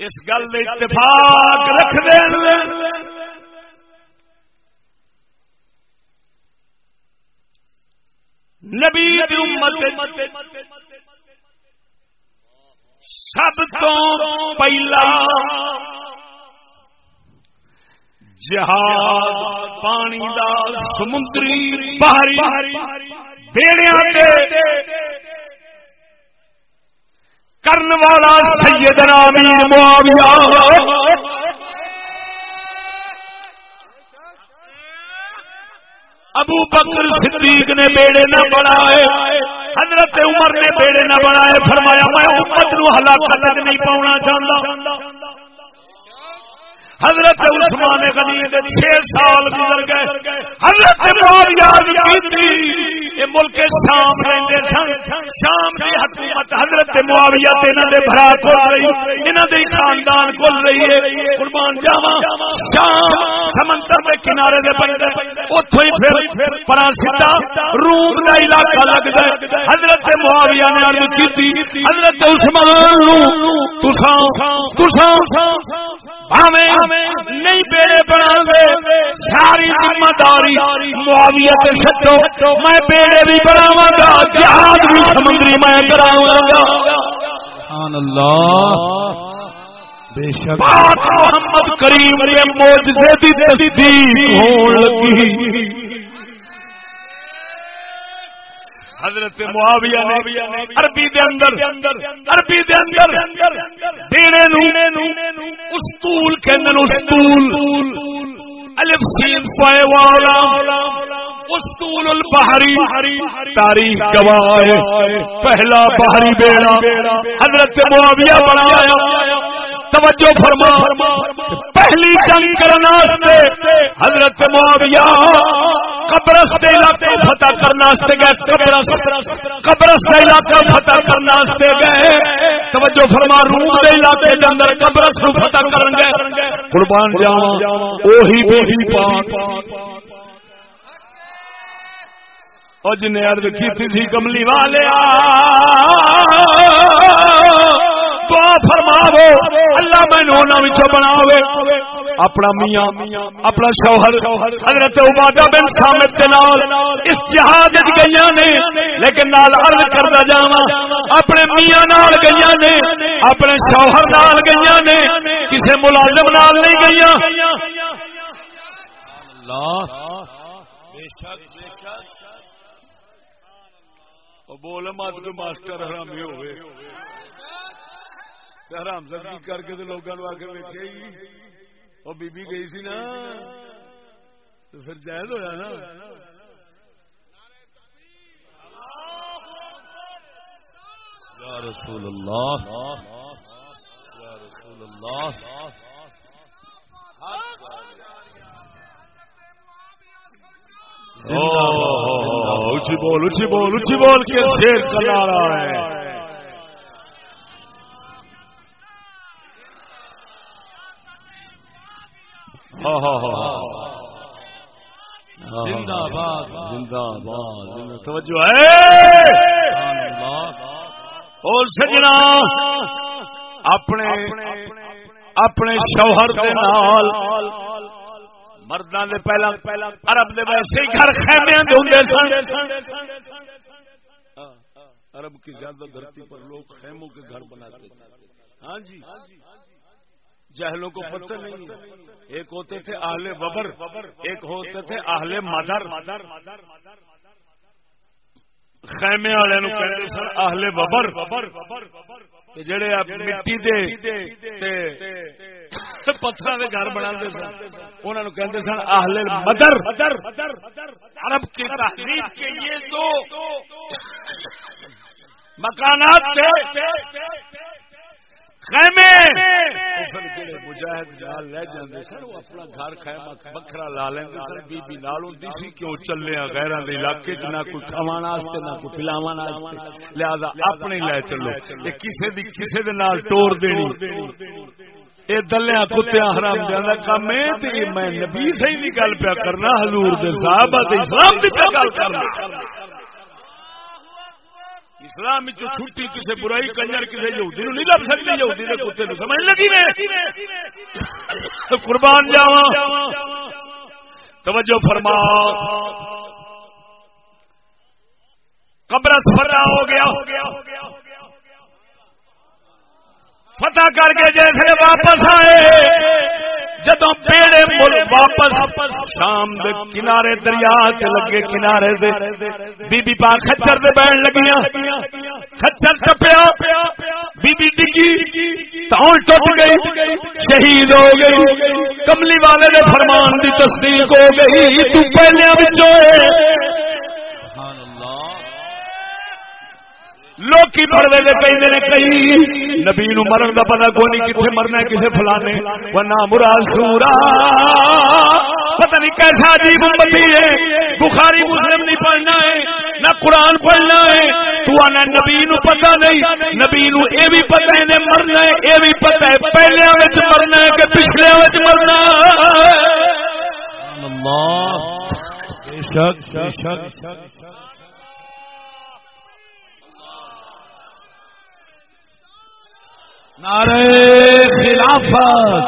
اس گل اتفاق رکھ دیں نبی امت سب تو پہلا جہاز پانی دا سمندری باہری بیڑیا کرن والا سیدنا امیر معاویہ ابو بکر صدیق نے بیڑے نہ بڑھائے، حضرت عمر نے بیڑے نہ بڑھائے، فرمایا، میں امت نو ہلاکت نہیں پاؤنا چاہتا۔ حضرت عثمان غنی دے چھ سال گزر گئے۔ حضرت معاویہ کی یہ ملک شام رہندے سن۔ شام دی حکومت حضرت معاویہ تے انہاں دے بھرا کول رہی۔ انہاں دے خاندان کول رہی ہے۔ قربان جاواں۔ شام سمندر دے کنارے دے بندے اوتھوں ہی پھر روم دا علاقہ لگدا ہے حضرت معاویہ نے عرض کیتی حضرت عثمان نو تساں تساں بھاویں نہیں بیڑے بنا دے ساری ذمہ داری معاویت سچو میں بیڑے بھی بناواں گا جہاد بھی سمندری میں کراواں گا سبحان اللہ۔ بے شک۔ محمد کریم کے معجزے دی تصدیق ہون لگی۔ حضرت معاویہ نے عربی دے اندر عربی دے اندر بیڑے نو استول کہندے استول۔ الف سین پائے والا۔ استول البحری، تاریخ گواہ پہلا بحری بیڑا، حضرت معاویہ بنایا۔ توجہ فرما، پہلی جنگ کرنا حضرت معاویہ قبرس کے علاقے فتح کرنا گئے، قبرس قبرس کا علاقہ فتح کرنا گئے۔ توجہ فرما، روم کے علاقے کے اندر قبرس کو فتح کر گئے۔ قربان جاوا وہی وہی پاک۔ اور جن ارد کی تھی کملی والے دعا فرماو اللہ میں بناوے۔ اپنا میاں، اپنا شوہر، حضرت عبادہ بن سامد کے نال اس جہاز گئی نے، لیکن نال عرض کرتا جاوا اپنے میاں نال گئی نے، اپنے شوہر نال گئی نے کسی ملازم نال نہیں گئی بول مت ماسٹر حرامی ہوئے. حرام زدگی کر کے لوگوں آ کے ویکے وہ بی بی گئی سی نا، تو پھر جائز ہوا نا؟ یا رسول اللہ، یا رسول اللہ۔ اچھی بول اچھی بول اچھی بول کے شیر چلا رہا ہے زندہ باد زندہ باد توجہ ہے اور سجنا اپنے اپنے شوہر کے نال مردہ دے پہلا پہلا عرب دے ویسے ہی گھر خیمے ہوندے سن۔ ہاں، ہاں، عرب کی زیادہ دھرتی پر لوگ خیموں کے گھر بناتے ہاں جی جہلوں کو پتہ نہیں۔ ایک ہوتے تھے اہل وبر، ایک ہوتے تھے اہل مدر۔ خیمے والے سن اہل ببر جڑے مٹی دے پتھر کے گھر بنا سن انہوں کہتے سن اہل مدر عرب کی تحریف کے یہ دو مکانات تھے مجاہد لے جاندے اپنا گھر خیمہ بکھرا لا لیندے بی بی نال ہوندی سی کیوں چلے غیراں دے علاقے چ، نہ کوئی واسطے نہ کوئی واسطے لہذا اپنے لے چلو۔ اے کسے دی کسے دے نال ٹور دینی۔ اے دلیاں کتیاں حرام دے کم اے تے میں نبی صحیح دی گل پیا کرنا، حضور دے صحابہ دے اسلام دی پیا گل کرنا۔ اسلام چھٹی کسی برائی کنجر کسی یہودی نو نہیں لب سکتی، یہودی کے کتے نو سمجھ لگی نے قربان جاوا توجہ فرما۔ قبر فتح ہو گیا۔ فتح کر کے جیسے واپس آئے۔ جدو پیڑے مل واپس شام دے کنارے دریا چ لگے کنارے دے بی بی پا خچر دے بہن لگیاں خچر ٹپیا بی بی ڈگی تاؤں ٹوٹ گئی، شہید ہو گئی، کملی والے دے فرمان دی تصدیق ہو گئی، تو پہلے وچوں لوکی پڑھتے نے کئی دن کئی نبی نو مرن کا پتا کو نہیں کتنے مرنا ہے، کسے فلانے، ورنہ مراد سورا پتہ نہیں کیسا عجیب امتی ہے، بخاری مسلم نہیں پڑھنا ہے، نہ قرآن پڑھنا ہے۔ تو آنا نبی نو پتا نہیں، نبی نو اے بھی پتا ہے، نے مرنا ہے، اے بھی پتا ہے۔ پہلے وچ مرنا ہے کہ پچھلے وچ مرنا ہے؟ اللہ۔ شک شک شک۔ نعرہ خلافت،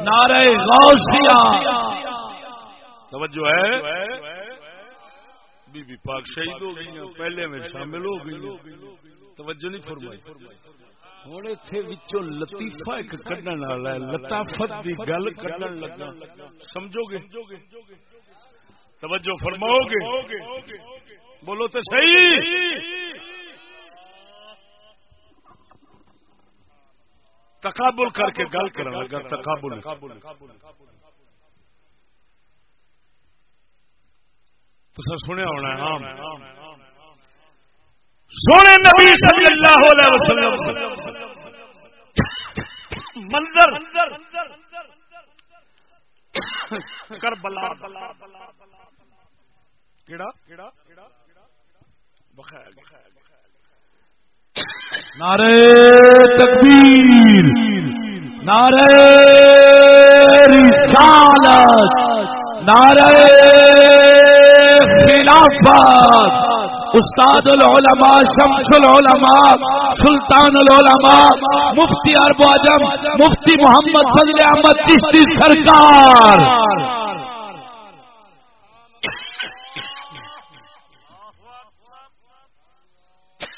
نعرہ غوثیہ۔ توجہ ہے۔ بی بی پاک شہید ہو گئی پہلے میں شامل ہو گئی توجہ نہیں فرمائی۔ ہوں اتنے بچوں لطیفہ ایک کڈن والا ہے، لطافت کی گل کڈن لگا۔ سمجھو گے توجہ فرماؤ گے بولو تو صحیح۔ تقابل کر کے گل کر لگا، تقابل تو سنیا ہونا ہے ہاں سونے نبی صلی اللہ علیہ وسلم۔ منظر۔ کربلا۔ کیڑا کیڑا؟ بخیر۔ نعرے تکبیر نعرے رسالت نعرے خلافت، استاد العلماء، شمس العلماء، سلطان العلماء، مفتی ارب اعظم، مفتی محمد فضل احمد چشتی سرکار۔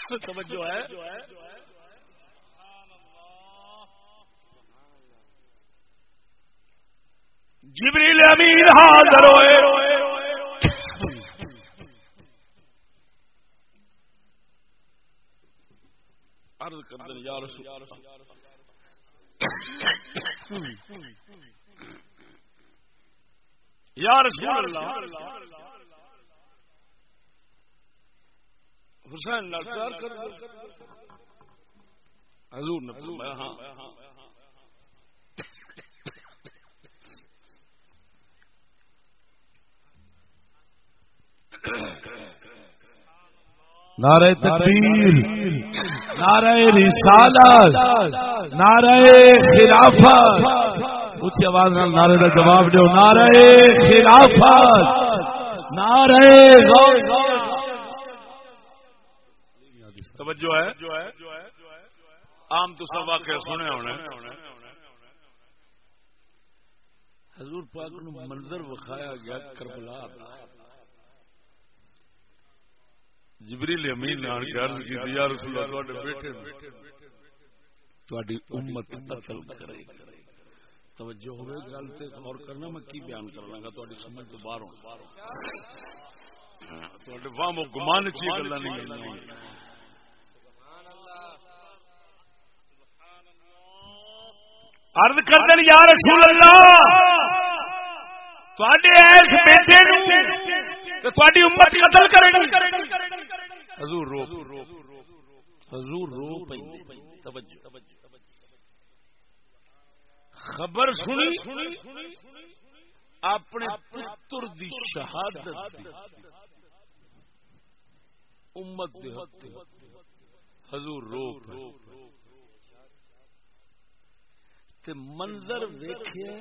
توجہ ہے۔ جبریل امین حاضر ہوئے۔ عرض کر دیں یا رسول یا رسول اللہ۔ حسین پیار کر حضور نے فرمایا ہاں۔ نعرہ تکبیر، نعرہ رسالت، نعرہ خلافت۔ اچھی آواز نعرے کا جواب دو نعرہ خلافت، نعرہ توجہ ہے۔ عام تو سب واقع سنے ہونے حضور پاک نو منظر وکھایا گیا کربلا جبریل امین نے آن کے عرض کی یا رسول اللہ تواڈے بیٹے تواڈی امت قتل کرے۔ توجہ ہوئے گل تے غور کرنا میں کی بیان کرنا گا تواڈی سمجھ تو باہر ہوں واہ گمان چی گلا نہیں عرض کر دیں یا رسول اللہ ایس بیٹے تو تھوڑی امت قتل کرے حضور رو حضور رو پئی توجہ۔ خبر سنی، اپنے پتر دی شہادت امت دے حضور رو تے منظر ویکھیا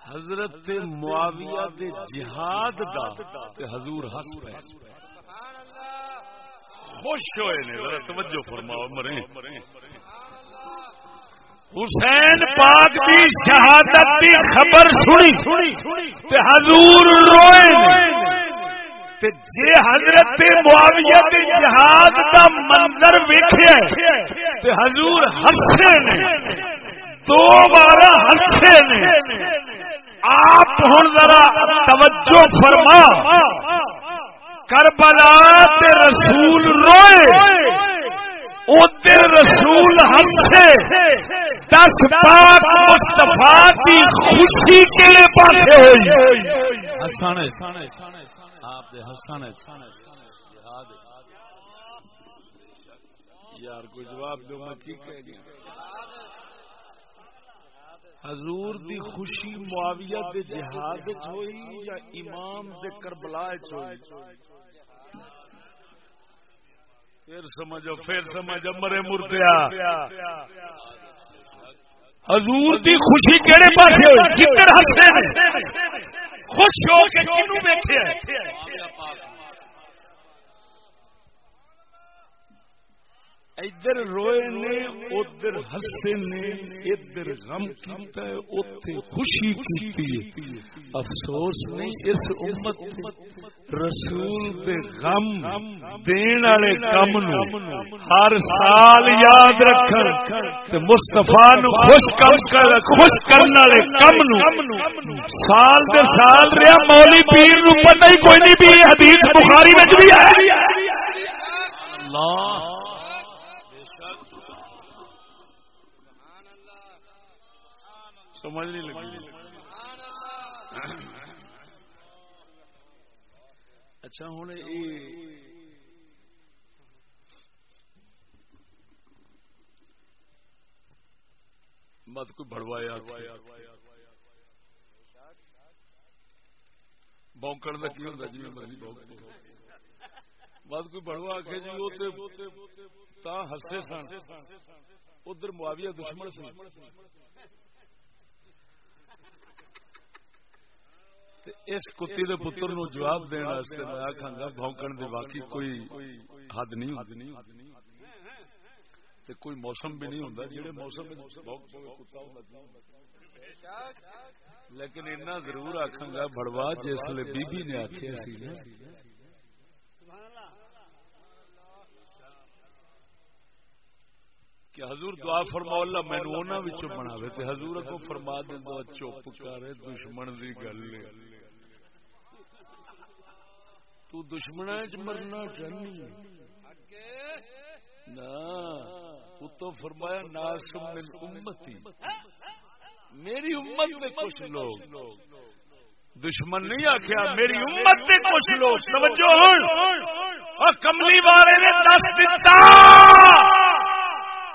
حضرت معاویہ دے جہاد دا تے حضور ہس پے۔ خوش ہوئے نے، ذرا توجہ فرماؤ مرے حسین پاک دی شہادت دی خبر سنی۔ تے حضور روئے تے جے حضرت معاویہ دے جہاد دا منظر ویکھیا تے حضور ہسے نے، دو بار ہسے نے۔ آپ ہن ذرا توجہ فرما۔ کربلا تے رسول روئے ادھر رسول ہنسے۔ دس پاک مصطفیٰ کی خوشی کے پاسے ہوئی؟ آپ دے ہسن یار، کوئی جواب دو، میں کی کہہ گیا؟ حضور دی خوشی معاویہ دے جہاد ہوئی یا امام دے کربلا ہوئی؟ پھر سمجھو پھر سمجھو، مرے مردیا حضور دی خوشی کہڑے پاس ہوئی؟ کدھر ہنسے خوش ہو کے کنو بیٹھے ادھر روئے نے، ادھر ہسے نے، ادھر غم کیتا ہے اتھے خوشی کیتی افسوس نہیں، اس امت رسول دے غم دین والے کم نو ہر سال یاد رکھن تے مصطفی نو خوش کم کر، خوش کرن والے کم نو۔ سال دے سال رہیا، مولی پیر نو پتہ ہی کوئی نہیں بھی حدیث بخاری وچ بھی ہے۔ اللہ سمجھ نہیں لگی۔ اچھا ہوں مت کوئی بڑوایا بونکڑ کا کی ہوتا جی؟ مرضی جی مت کوئی بڑوا آخ جی وہ ہسے سن۔ ادھر معاویہ دشمن سن اس کتی دے پتر نو جواب دین واسطے میں آکھاں گا بھونکن دے واقعی کوئی حد نہیں ہوندی تے کوئی موسم بھی نہیں ہوندا جڑے موسم وچ بھونک کتا ہوندا لیکن اتنا ضرور آکھاں گا بڑوا جس لے بی بی نے آکھیا سی نا کہ حضور دعا فرما اللہ مینو انہاں وچوں بناوے تے حضور کو فرما دیندا چپ کر دشمن دی گل تو دشمن مرنا چاہنی نہ تو فرمایا، ناسم من امتی۔ میری امت میں کچھ لوگ۔ دشمن نہیں آخیا میری امت میں کچھ لوگ۔ توجہ اور کملی والے نے دس دتا۔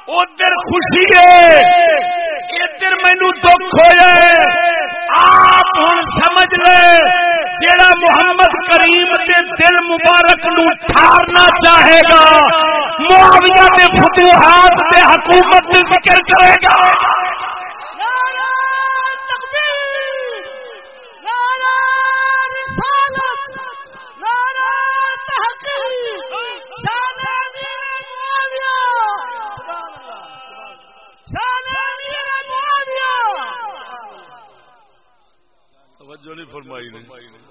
ادھر خوشی ہے، ادھر مینو دکھ ہوا آپ ہوں سمجھ لے۔ جیڑا محمد کریم کے دل مبارک نو ٹھارنا چاہے گا معاویہ کے فتوحات پہ حکومت ذکر کرے گا۔ توجہ نہیں فرمائی نہیں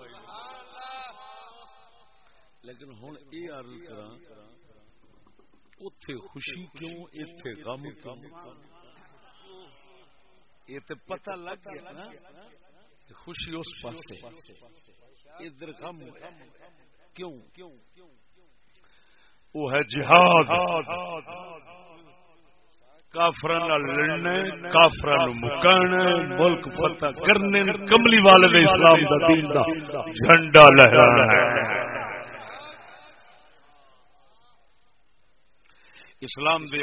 لیکن ہوں یہ عرض کرا اتے خوشی کیوں اتے غم کیوں؟ یہ تو پتہ لگ گیا نا خوشی اس پاس ادھر کم کیوں؟ وہ ہے جہاد۔ کافر لڑنے کافر مکانے، ملک فتح کرنے، کملی والے اسلام کا دین دا جھنڈا لہرانا ہے۔ اسلام دے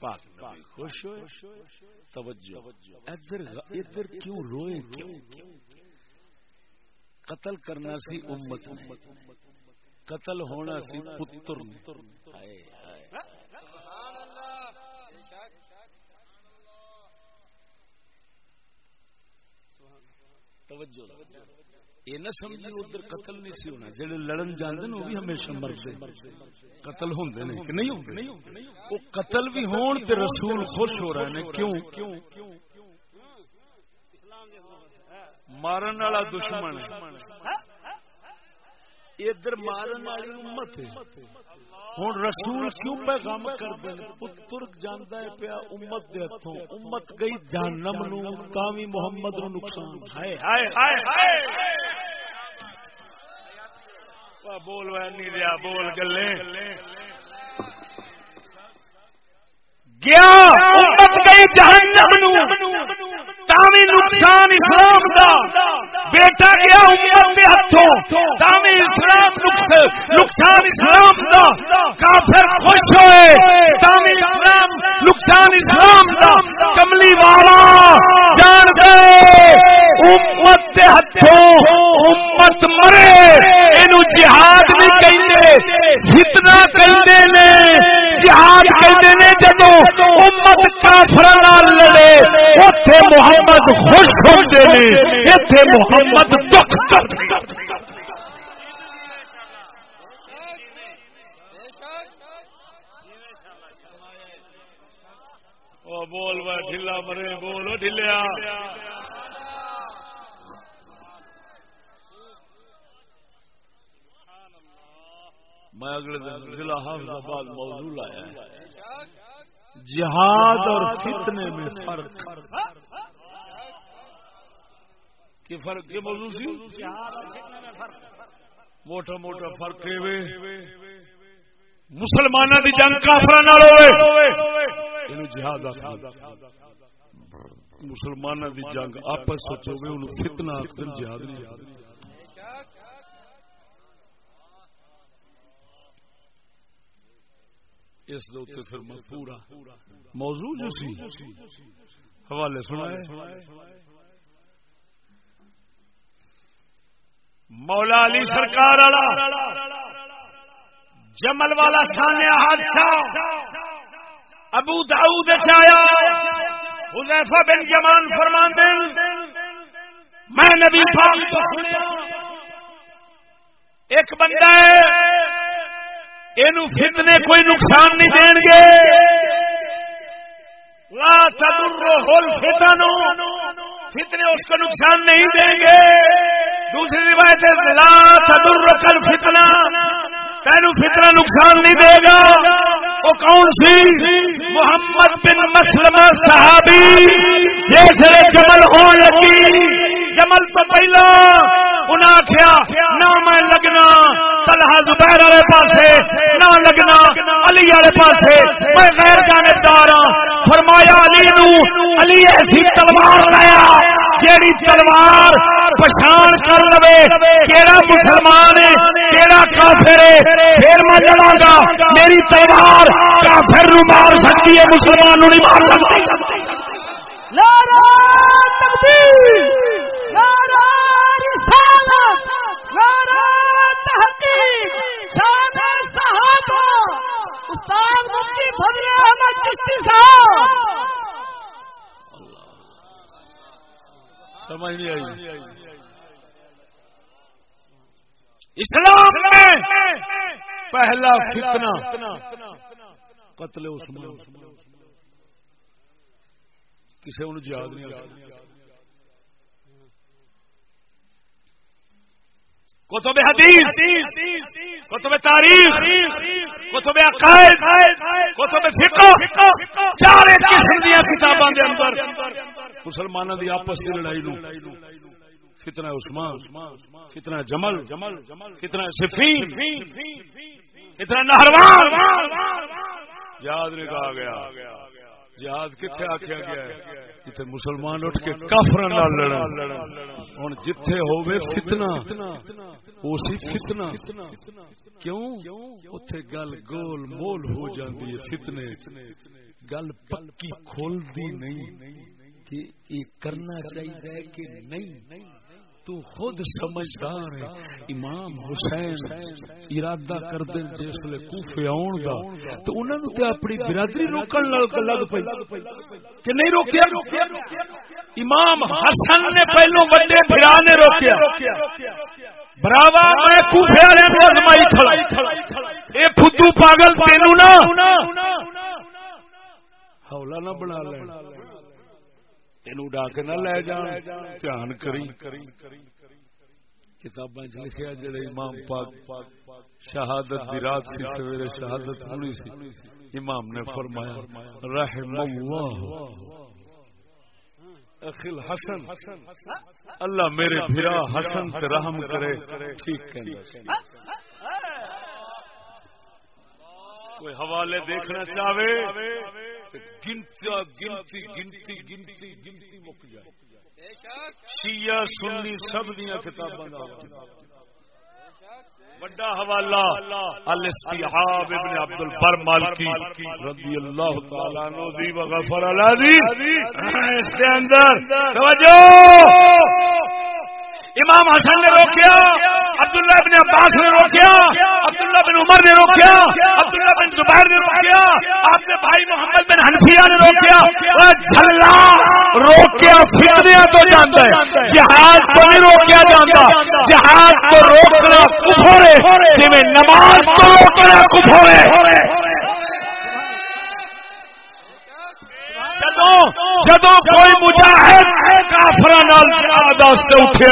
پاک خوش ہوئے۔ توجہ۔ ادھر ادھر کیوں روئے؟ کیوں قتل کرنا سی امت قتل ہونا سی پتر توجہ۔ یہ نہ سمجھی ادھر قتل نہیں سی ہونا، جڑے لڑن جانے وہ بھی ہمیشہ مرتے قتل ہوندے نے کہ نہیں ہوندے؟ وہ قتل بھی ہون تے رسول خوش ہو رہے نے، کیوں؟ مارن والا دشمن ادھر مارن والی امت ہے۔ ہوں رسول کیوں پیغام کر دیں پتر جانا ہے پیا امت دے ہاتھوں امت گئی جہنم نو تاوی محمد نو نقصان۔ ہائے ہائے ہائے ہائے۔ بول نہیں رہا بول گلے۔ گیا امت گئی جہنم تامی نقصان اسلام دا۔ بیٹا گیا امت کے ہاتھوں تامی اسلام نقصان اسلام کافر خوش ہوئے۔ تامی اسلام، نقصان اسلام دا۔ کملی والا، جان گئے امت کے ہاتھوں امت مرے۔ اینو جہاد بھی کہندے۔ فتنہ کہندے نے۔ جہاد کہندے نے جدوں امت کافراں نال لڑے۔ اوتھے محمد خوش ہوتے ہیں اتنے محمد دکھ کر بول ڈھلا مرے بولو ڈھلیا میں اگلے دن ضلع حافظ آباد موضوع لایا جہاد اور فتنے میں فرق کی فرق کے موضوع سی موٹا موٹا فرق مسلمان کی جنگ کافر جہاد مسلمان کی جنگ آپس سوچو گے ان فتنا جہاد نہیں اس دے پھر پورا موضوع جو سی، حوالے سنا مولا علی سرکار جمل والا سانیا حادثہ۔ ابو داؤد آیا۔ حذیفہ بن جمان فرمان دن میں نبی پاک کو سنیا۔ ایک بندہ ہے یہ فتنے کوئی نقصان نہیں دین گے۔ لا تدر الفتن فتنے اس کو نقصان نہیں دیں گے۔ دوسری روایت لا تدر کل فتنا تینو فتنا نقصان نہیں دے گا۔ وہ کون سی؟ محمد بن مسلمہ صحابی۔ جیسے جمل ہون لگی جمل تو پہلا۔ انہیں آخیا نہ میں لگنا، طلحہ زبیر والے پاسے، نہ لگنا، علی والے پاسے۔ میں غیر جانبدار ہاں۔ فرمایا علی نو، علی ایسی تلوار لایا جیڑی تلوار پچھان کر لو کیڑا مسلمان ہے، کیڑا کافر ہے۔ پھر میں جڑا گا، میری تلوار کافر نو مار سکتی ہے، مسلمان نو نہیں مار سکتی۔ نعرہ تکبیر۔ سمجھ نہیں آئی۔ اسلام میں پہلا فتنہ قتل عثمان۔ کسی ان یاد نہیں کتب حدیث، کتب تاریخ، کتب عقائد، کتب فقہ چار قسم دیا کتاباں دے اندر۔ مسلمانوں دی آپس کی لڑائی نو۔ کتنا عثمان، کتنا جمل، کتنا صفین، کتنا نہروان۔ یاد نہیں کہا گیا۔ جہاد کتنے آخیا گیا ہے؟ مسلمان اٹھ کے کافر ہوں جتھے ہوئے فتنا اسی فتنا کیوں؟ اتے گل گول مول ہو جاتی ہے فتنے۔ گل پکی کھولتی نہیں کہ یہ کرنا چاہیے کہ نہیں۔ تو خود سمجھدار ہے۔ امام حسین ارادہ کر دیں جس لے کوفے آن دا، تو انہوں نے اپنی برادری روکن لگ پئی۔ کہ نہیں روکیا؟ امام حسن نے پہلو بڑے بھرا نے روکیا۔ براوا، میں کوفے والے کو ازمائی کھڑا۔ اے پھدو پاگل، تینو نا ہولا نہ بنا لے نہ لے جان، دھیان کری۔ کتاباں جڑے امام پاک، شہادت دی رات سی، سویرے شہادت ہونی سی۔ امام نے فرمایا رحم اللہ اخل حسن، اللہ میرے بھرا حسن تے رحم کرے۔ ٹھیک کوئی حوالے دیکھنا چاہے؟ گنتی گنتی گنتی گنتی گنتی مک جائے۔ شیعہ، سنی سب دیا کتاباں بڑا حوالہ الاستیحاب ابن عبد البر مالکی رضی اللہ تعالی عنہ دی وغفر اللہ دی۔ اس کے اندر توجہ! امام حسن نے روکیا، عبداللہ بن عباس نے روکیا، عبداللہ بن عمر نے روکیا، عبداللہ بن زبیر نے روکیا، آپ نے بھائی محمد بن حنفیہ نے روکیا۔ جھلا روکیا فتنیا تو جانتا ہے، جہاد کو نہیں روکیا جانتا۔ جہاد کو روکنا کفر ہے جی نماز کو روکنا کفر ہے۔ جدو کوئی مجاہد اٹھے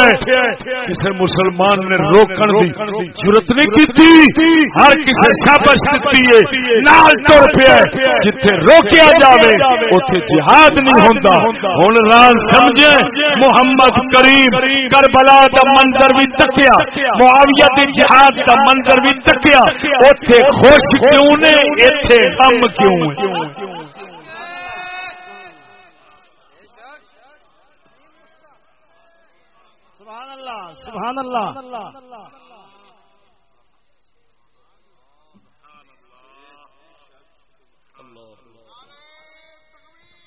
کسی مسلمان نے روکن دی ضرورت نہیں کی ہر کسی شابش دیتی نال تر پیا جتھے روکیا جاوے اتے جہاد نہیں ہوتا ہوں راز سمجھے، محمد کریم کربلا دا منظر بھی تکیا، معاویہ دی جہاد دا منظر بھی تکیا اتے خوش کیوں نے اتنے غم کیوں سبحان اللہ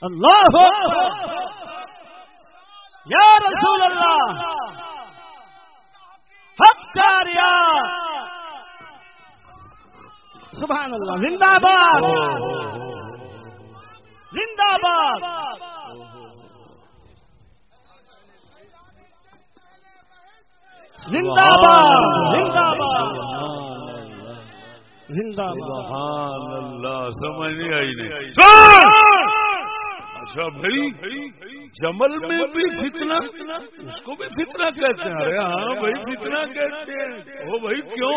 اللہ یا رسول اللہ حق چاریا سبحان اللہ زندہ باد زندہ باد زندہ زندہ زندہ باد! اللہ سمجھ نہیں آئی نہیں۔ اچھا بھائی۔ جمل میں بھی فتنا اس کو بھی فتنا کہتے ہیں۔ ارے ہاں بھائی فتنا کہتے ہیں۔ وہ بھائی کیوں؟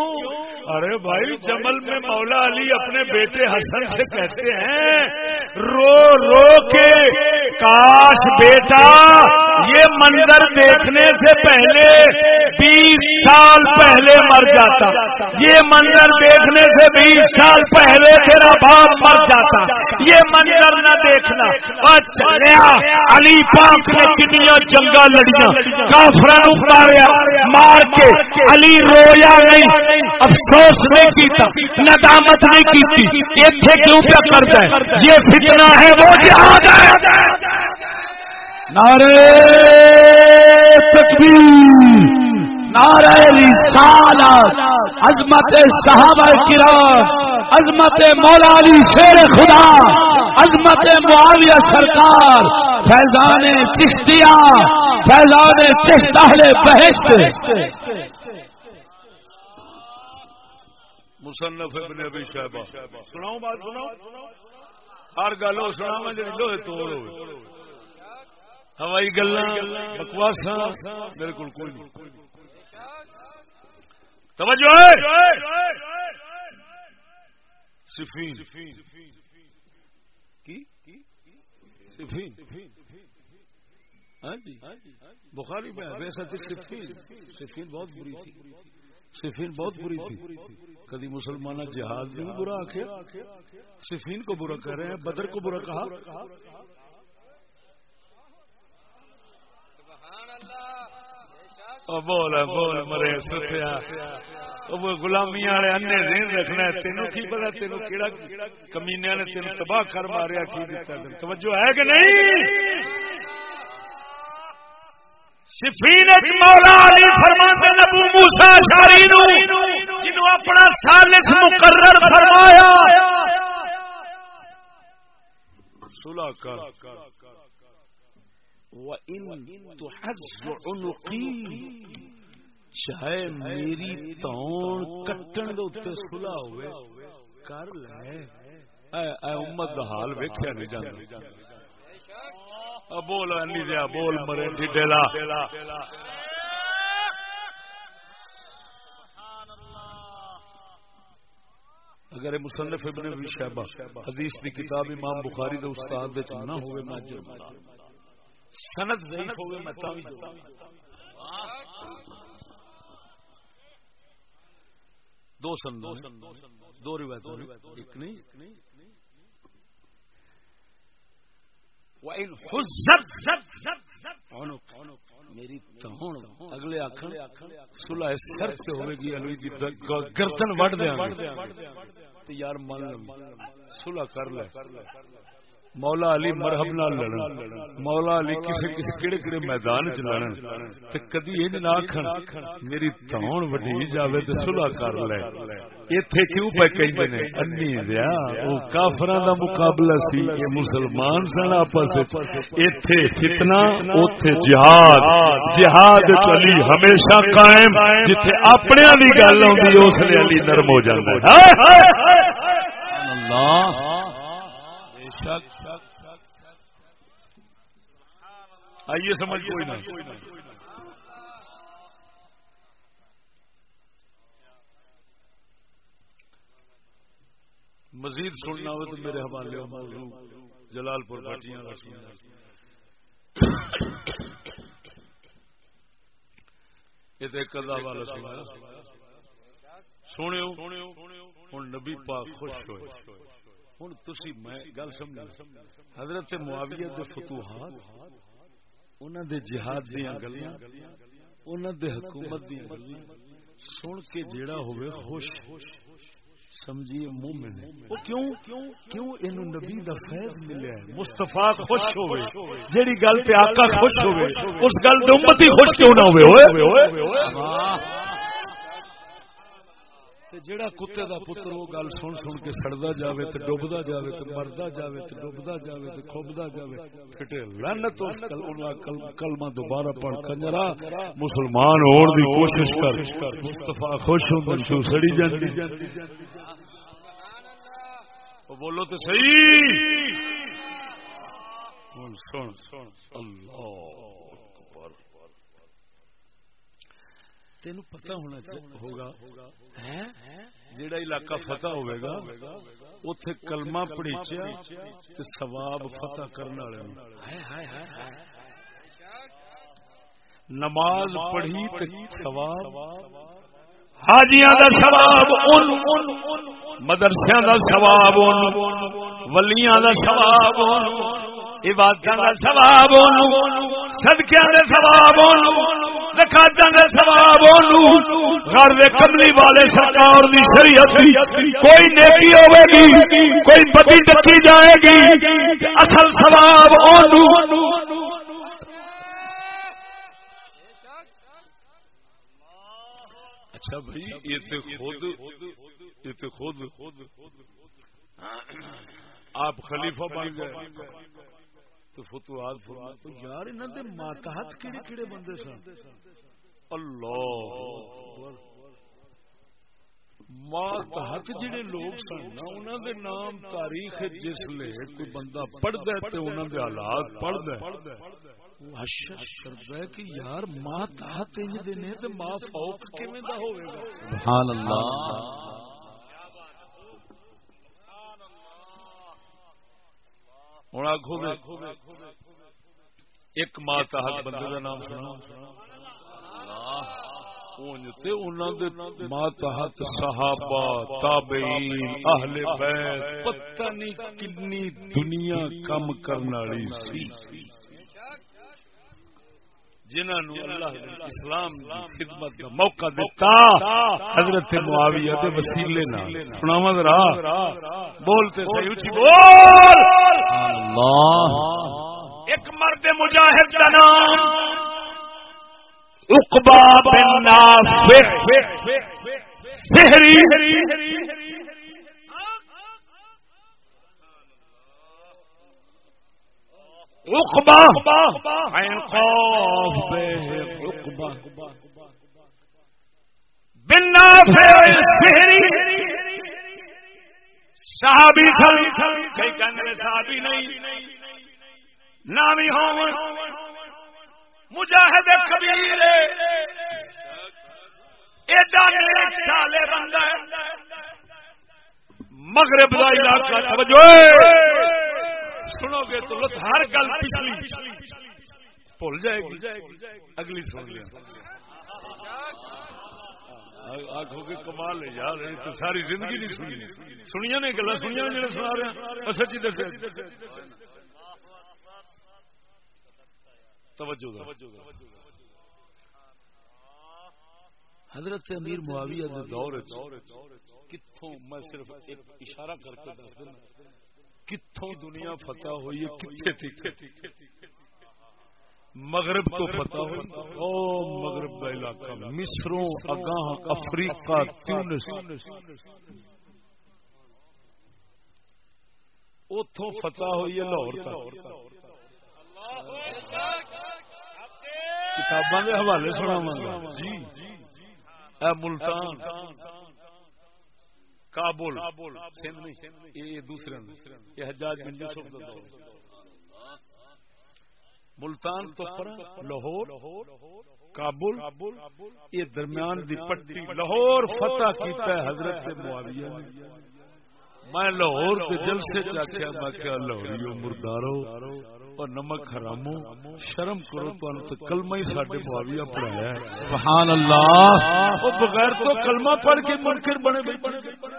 ارے بھائی جمل میں مولا علی اپنے بیٹے حسن سے کہتے ہیں رو رو کے کاش بیٹا یہ منظر دیکھنے سے پہلے بیس سال پہلے مر جاتا۔ یہ منظر دیکھنے سے بیس سال پہلے تیرا باپ مر جاتا۔ یہ منظر نہ دیکھنا۔ علی پاک نے کنیا جنگا لڑیا کافر ماریا۔ مار کے علی رویا نہیں۔ افسوس نہیں کیتا، ندامت نہیں کی اتنے کیوں کیا کرتا ہے؟ یہ فتنہ ہے، وہ جہاد ہے۔ نعرے تکبیر، نعرہ رسالت، عظمت صحابہ کرام۔ عظمت مولا علی شیر خدا، عظمت معاویہ سرکار، فیضان چشتیا فیضان چشتہ بہشت۔ مصنف ابن ابی شہبہ۔ سناؤ بات سناؤ ہر گل وہ سنا میں جی لوہے توڑ ہوئے۔ ہوائی گلا بکواس بالکل کوئی نہیں۔ توجہ! ہے صفین کی؟ صفین ہاں جی۔ بخاری میں ویسا تھی صفین صفین بہت بری تھی۔ صفین بہت بری تھی۔ کدی مسلمان جہاد نے بھی برا آخیا صفین کو برا کہہ رہے ہیں، بدر کو برا کہا۔ بول بول مرے ستیا۔ گلامی والے انے دین رکھنا تینوں کی پتا تینوں کیڑا کمینیا نے تین تباہ کر ماریا، کی دیتا توجہ ہے کہ نہیں؟ مولا علی فرماتے نبو موسا شاری جنو اپنا سالس مقرر فرمایا۔ سلا کر چاہے میری تون کٹن سلا ہوئے کر لے۔ امت حال ویکیا نہیں جانا۔ بول نہیں دیا بول مرے ڈیلا۔ اگر مصنف ابن شہبہ حدیث کی کتاب امام بخاری دے استاد دے نہ ہوئے میں جرم۔ سند ضعیف ہوئے میں تاوی دو سند دو روایت ایک نہیں۔ میری اگلے آخر سلا سر سے ہوئے گی یعنی علی کی گردن وڈ دیا یار، مان سلا کر لے۔ مولا علی مرحب نال لڑن، مولا علی کسی کسی کیڑے کیڑے میدان چ لڑن، تے کدی اے نہ آکھن، میری تھون وڈی جاوے تے صلح کر لے۔ ایتھے کیوں پے کہندے نے؟ انی دیا، او کافراں دا مقابلہ سی، اے مسلمان سن آپس وچ۔ ایتھے فتنہ، اوتھے جہاد۔ جہاد چلی ہمیشہ قائم، جتھے اپنیاں دی گل ہوندی اس لیے علی نرم ہو جاندا ہے۔ اللہ۔ آئیے سمجھ کوئی نہ۔ مزید سننا ہو تو میرے حوالے موضوع۔ جلال پور بھٹیاں کا سننا۔ یہ تو والا سنا سونے ہوں نبی پاک خوش ہوئے۔ ہوں تھی میں گل سمجھ حضرت معاویہ دے فتوحات انہوں دے جہاد دیا گلیاں انہوں دے حکومت دیا گلیاں۔ سن کے جیڑا ہوئے خوش۔ سمجھیے مومن ہے۔ وہ کیوں؟ کیوں اینو نبی دا فیض ملیا ہے؟ مصطفی خوش ہوئے جیڑی گل تے آقا خوش ہوئے اس گل تے امتی خوش کیوں نہ ہوئے ہوئے جڑا کتے دا پتر وہ گل سن سن کے سڑدا جاوے تے ڈوبدا جاوے تے مردا جاوے تے ڈوبدا جاوے تے کھوبدا جاوے پھٹے لعنت اس کل انہاں کلمہ دوبارہ پڑھ کنجرا مسلمان ہون دی کوشش کر۔ مصطفی خوش ہوں تو سڑی جاندی۔ بولو تو صحیح۔ سن سن۔ اللہ۔ تین پتا ہونا ہوگا۔ جیڑا علاقہ فتح ہوئے گا اتے کلمہ پڑیچیا سواب فتح کرنے والے نماز پڑھی سواب حاجیاں دا سواب ان۔ مدرسے دا سواب ان۔ ولیاں دا سواب ان۔ عبادت دا سواب ان۔ صدقیاں دا سواب ان۔ سواب کملی والے سرکار دی شریعت کوئی نیکی ہوے گی کوئی بدی ڈکی جائے گی۔ اصل سواب اچھا بھائی، یہ خود خود۔ آپ خلیفہ بن گئے۔ تو فتوحات یار انہاں دے ماتحت کیڑے کیڑے بندے سن؟ اللہ۔ ماتحت جڑے لوگ سن نا انہاں دے نام تاریخ جس لے کوئی بندہ پڑھدا ہے تے انہاں دے حالات پڑھدا ہے۔ ہے کہ یار ماں تحت انج دے نے تے فوق کیویں دا ہوے گا؟ سبحان اللہ۔ ہوں آخو ایک ماں تحت بندے کا نام سنا ماتحت صحابہ تابعین اہل بیت پتہ نہیں کنی دنیا کم کرنے والی سی جنہوں اللہ اسلام خدمت کا موقع دیتا حضرت معاویہ دے وسیلے نال۔ سناواں ذرا۔ بولتے صحیح بول اللہ۔ ایک مرد مجاہد کا نام عقبہ بن نافع۔ فہری عقبہ، عین بے عقبہ۔ بن نافع صحابی تھا کئی کہنے صحابی نہیں۔ نامی ہوں۔ مجاہد کبیر ایڈا نیک سالے بندہ مغرب کا علاقہ، توجہ۔ سنو گے تو لط ہر گل پچھلی۔ بھول جائے گی۔ اگلی سن لیا۔ آخو کہ کمال ہے یار تو ساری زندگی نہیں سنی۔ سنیا نے گلا سنیا جڑے سنا رہے سچی دس حضرت امیر معاویہ دور کتوں میں صرف ایک اشارہ کر کے دس دینا۔ کتوں دنیا فتح ہوئی ہے؟ کتنے تھی؟ مغرب تو پتا ہو او مغرب کا علاقہ۔ مصروں اگاہ افریقہ تیونس اتوں فتح ہوئی ہے لاہور تک۔ کتاباں کے حوالے سنا جی۔ اے ملتان۔ کابل یہ دوسرے یہ حجاج بن یوسف دا دور۔ ملتان تو پر لاہور کابل یہ درمیان دی پٹی لاہور فتح کیتا ہے حضرت معاویہ نے۔ میں لاہور کے جلسے چاکیا میں کیا لاہوریو مردارو اور نمک حرامو شرم کرو تو کلمہ ہی ساڈے معاویہ پڑھایا ہے۔ سبحان اللہ۔ وہ بغیر تو کلمہ پڑھ کے منکر بنے۔ بیٹھے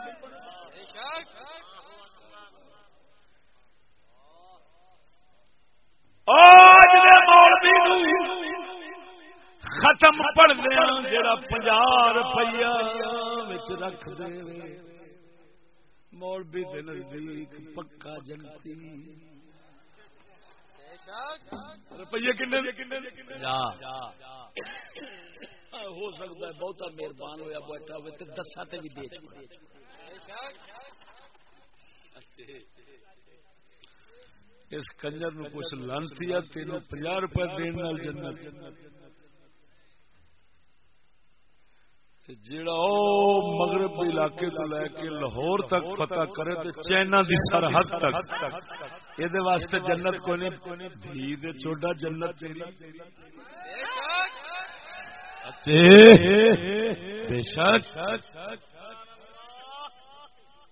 آج دے مولوی نو ختم پڑھ دیا جڑا پنجا روپیہ رکھ دے۔ مولوی دے نزدیک پکا جنتی۔ روپیے کنے؟ ہو سکتا ہے بہت مہربان ہوا بیٹھا ہوئے تو دسا تے بھی دے اس کنجر نو کچھ لانتی تین پناہ روپے دن جنت۔ جیڑا او مغرب علاقے تو لے کے لاہور تک فتح کرے تو چائنا دی سرحد تک۔ یہ واسطے جنت کو نہیں چوڈا جنت تیری۔ بے شک۔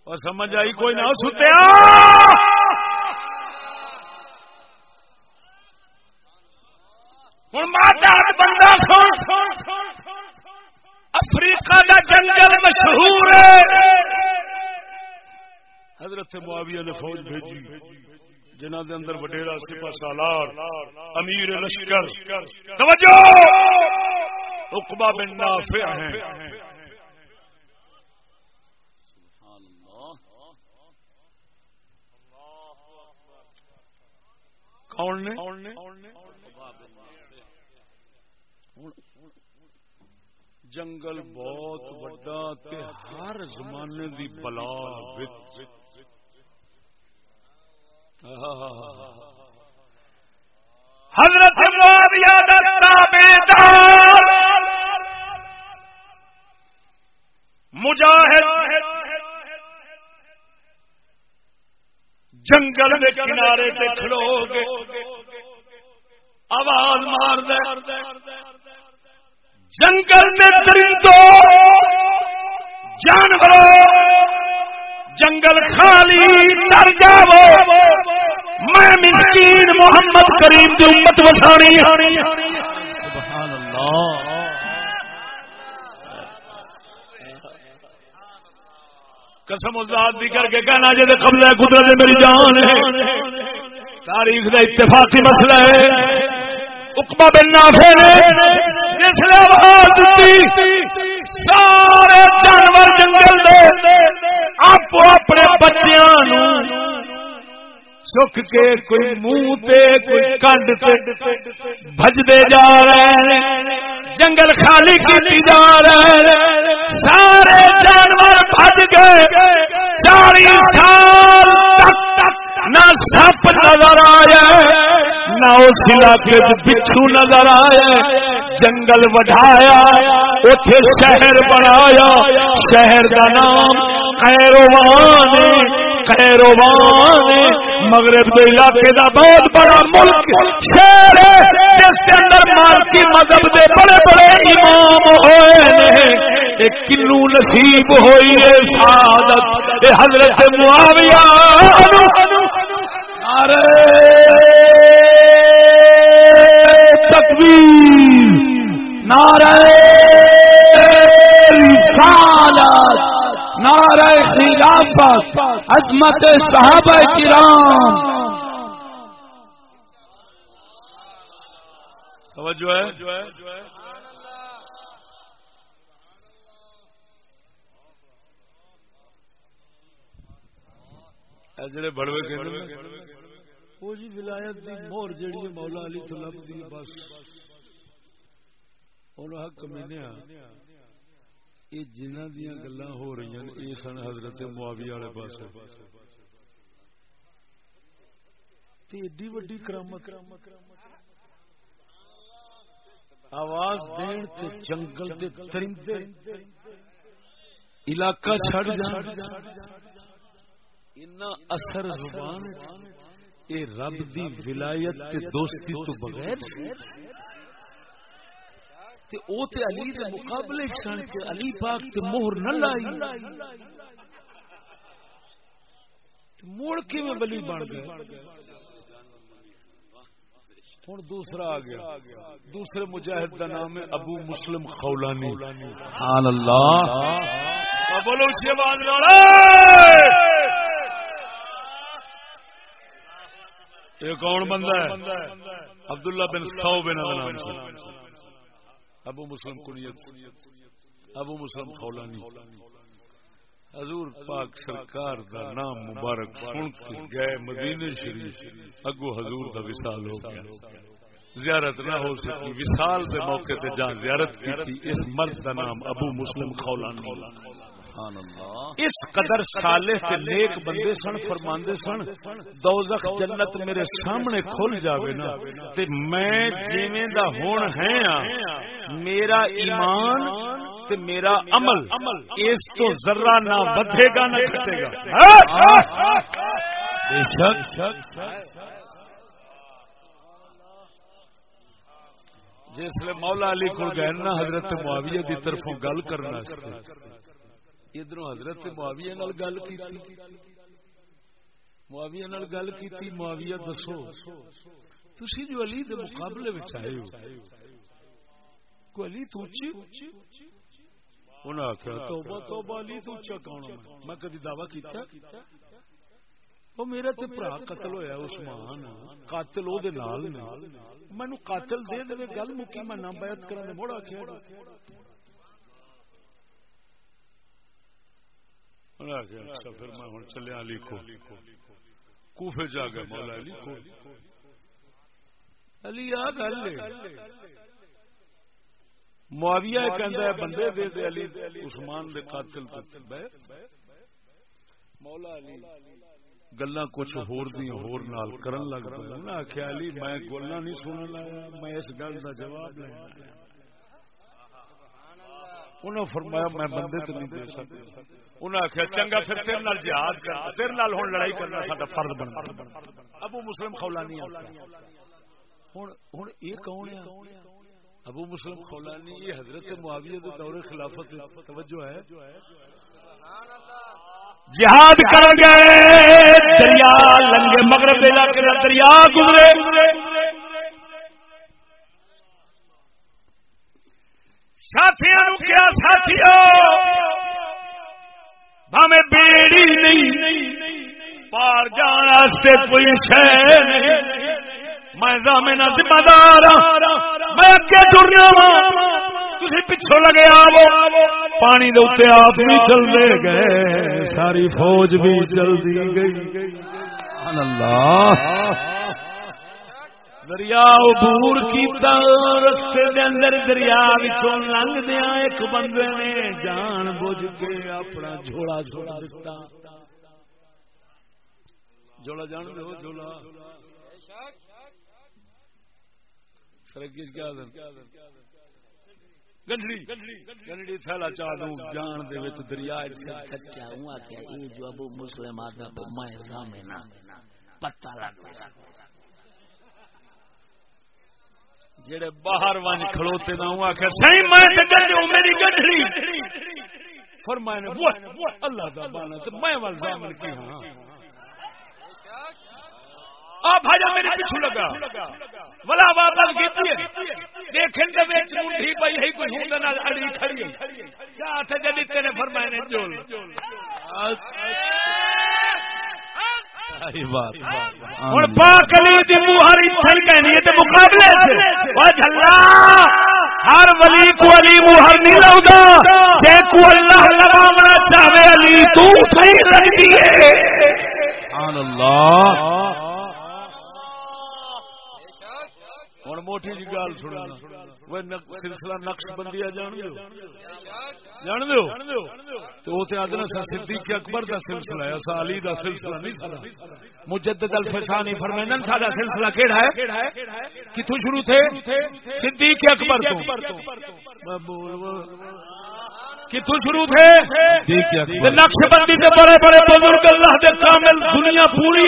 اور سمجھ آئی کوئی نہ ستیا! ہوں ماتا بندہ افریقہ دا جنگل مشہور ہے۔ حضرت معاویہ نے فوج بھیجی۔ جنہ دے اندر وڈیرا سپا سالار امیر لشکر۔ توجہ! عقبہ بن نافع ہیں۔ کون نے؟ جنگل بہت وڈا تے ہر زمانے دی بلا حضرت مجاہد جنگل کے کنارے تے گے آواز مار دے جنگل میں درندوں جانوروں، جنگل خالی تر جاو میں مسکین محمد کریم کی امت بسانی سبحان اللہ قسم ذات دی کر کے کہنا جی قبل قدرت میری جان ہے۔ تاریخ کا اتفاقی مسئلہ ہے۔ اقبا بن نافع نے جس نے آواز دیتی سارے جانور جنگل دے، آپ اپنے بچیاں چک کے کوئی منہ تے کوئی کنڈ تے بجتے جا رہے ہیں، جنگل خالی کی جا رہے ہیں۔ سارے جانور بج گئے، چالیس سال تک نہ سپ نظر آیا نہ اس علاقے بچھو نظر آیا جنگل بڑھایا اتے شہر بنایا، شہر کا نام خیروان خیروان مغرب کے علاقے کا بہت بڑا ملک شہر ہے، جس کے اندر مالکی مذہب کے بڑے بڑے امام ہوئے کلو نصیب ہوئی ہے سعادت، اے حضرت معاویہ ارے تکبیر، نعرہ رسالت، نعرہ خلافت، عظمت صحابہ کرام۔ توجہ ہے۔ جڑے بڑوے کہ وہ جی ولایت دی مہر جیڑی ہے مولا علی تو لبدی بس۔ اور حق منیا۔ یہ جنہ دیا گلا ہو رہی ہیں یہ سن حضرت معاویہ والے پاس ایڈی وڈی کرامت۔ آواز دین تے جنگل دے ترندے۔ علاقہ چھڑ جان۔ اثر زبان اے رب دی ولایت تے دوستی تو بغیر تے او تے علی دے مقابلے سن تے علی پاک تے مہر نہ لائی۔ موڑ کے میں بلی بن گئے؟ ہوں دوسرا آ گیا۔ دوسرے مجاہد کا نام ہے ابو مسلم خولانی۔ سبحان اللہ۔ بولو اسی آواز یہ کون بندہ ہے؟ عبداللہ بن سو بن نام سے۔ ابو مسلم کنیت۔ ابو مسلم خولانی۔ حضور پاک سرکار دا نام مبارک سن کے گئے مدینے شریف۔ اگو حضور دا وصال ہو گیا۔ زیارت نہ ہو سکی۔ وصال دے موقع تے جان زیارت کی تھی اس مرد دا نام ابو مسلم خولانی۔ اس قدر صالح تے نیک بندے سن، فرماندے سن، دوزخ جنت میرے سامنے کھل جاوے نا۔ تے میں جیویں دا ہون ہے ہاں، میرا ایمان تے میرا عمل اس تو ذرہ نہ ودھے گا، نہ گھٹے گا۔ بے شک۔ جس مولا علی کو گئے نا، حضرت معاویہ دی طرفوں گل کرنا۔ ادھر حضرت معاویہ نال گل کی معاویہ نال گل کی معاویہ دسو، تسی جو علی دے مقابلے وچ آئے ہو کو علی تو اچھی انہاں توبہ توبہ، علی تو کون میں؟ کدی کیتا؟ وہ میرا تے بھرا قتل ہویا، عثمان، قاتل او دے نال نے۔ مینوں قاتل دے دے گل مکی، میں نہ بیعت کرن دے موڑا آکھیا اچھا پھر میں ہوں چلیا علی کو۔ کوفے جا گیا مولا علی کو۔ علی، آ گل معاویہ کہندا ہے، بندے دے دے علی، عثمان دے قاتل تے۔ مولا علی گلا کچھ ہور دی ہور نال کرن لگ پے۔ انہاں آکھیا علی، میں گلاں نہیں سنن آیا میں اس گل دا جواب لینا آیا انہوں فرمایا، میں بندے تو نہیں دے سکتا. انہوں آخیا، چنگا، پھر تیرے نال جہاد کرنا تیرے نال ہوں لڑائی کرنا سا فرد بن ابو مسلم خولانی ہوں یہ کون ہے؟ ابو مسلم خولانی یہ حضرت معاویہ کے دور خلافت توجہ ہے۔ جہاد کر گئے، دریا لنگے مغرب علاقے کا دریا گزرے۔ ساتھیوں کیا ساتھیوں ہمیں بیڑی نہیں، پار جان واسطے کوئی شہ نہیں۔ میں زامنا ذمہ دار میں اگے ٹرنا وا۔ تھی پچھو لگے آو پانی دے آپ بھی چلتے گئے۔ ساری فوج بھی چلتی گئی۔ اللہ۔ دریا عبور کیتا، رستے دے اندر دریا وچوں لنگ دیا ایک بندے نے جان بوجھ کے اپنا جھولا جھولا دیتا جھولا جان دے دو جھولا۔ گنڈی تھیلا چاہ دوں، جان دے وچ دریا سچا ہوں، آکھیا، اے جو ابو مسلم آدا میں سامنے نہ پتہ لگ جڑے باہر ون کھڑوتے نہ ہوں آکھیا صحیح میں تے گنڈو میری گنڈڑی فرمایا نے اللہ دا بانا تے میں ول زامن کی ہاں۔ آپ بھاجا میرے پیچھے لگا۔ ولا واپس کیتی ہے۔ دیکھن دے وچ منڈھی پئی ہے کوئی ہوں نہ اڑی کھڑی ہے۔ کیا تھے جدی تیرے فرمائے نے جول۔ ہوں پاک علی دی موہر اتھل کہنی ہے تے مقابلے سے او جھلا ہر ولی کو علی موہر نہیں لاؤدا جے کو اللہ لگاونا چاہے علی تو صحیح لگدی ہے۔ سبحان اللہ۔ ہوں موٹی جی گل سنا سلسلہ نقش بندی جان دو جان دو تو وہ آدھنا سا صدیق اکبر کا سلسلہ ہے سا علی کا سلسلہ نہیں سا مجدد الفسانی فرمائن سا سلسلہ کیڑا ہے کتوں شروع تھے صدیق اکبر تو کتوں شروع تھے نقش بندی سے بڑے بڑے بزرگ اللہ دے کامل دنیا پوری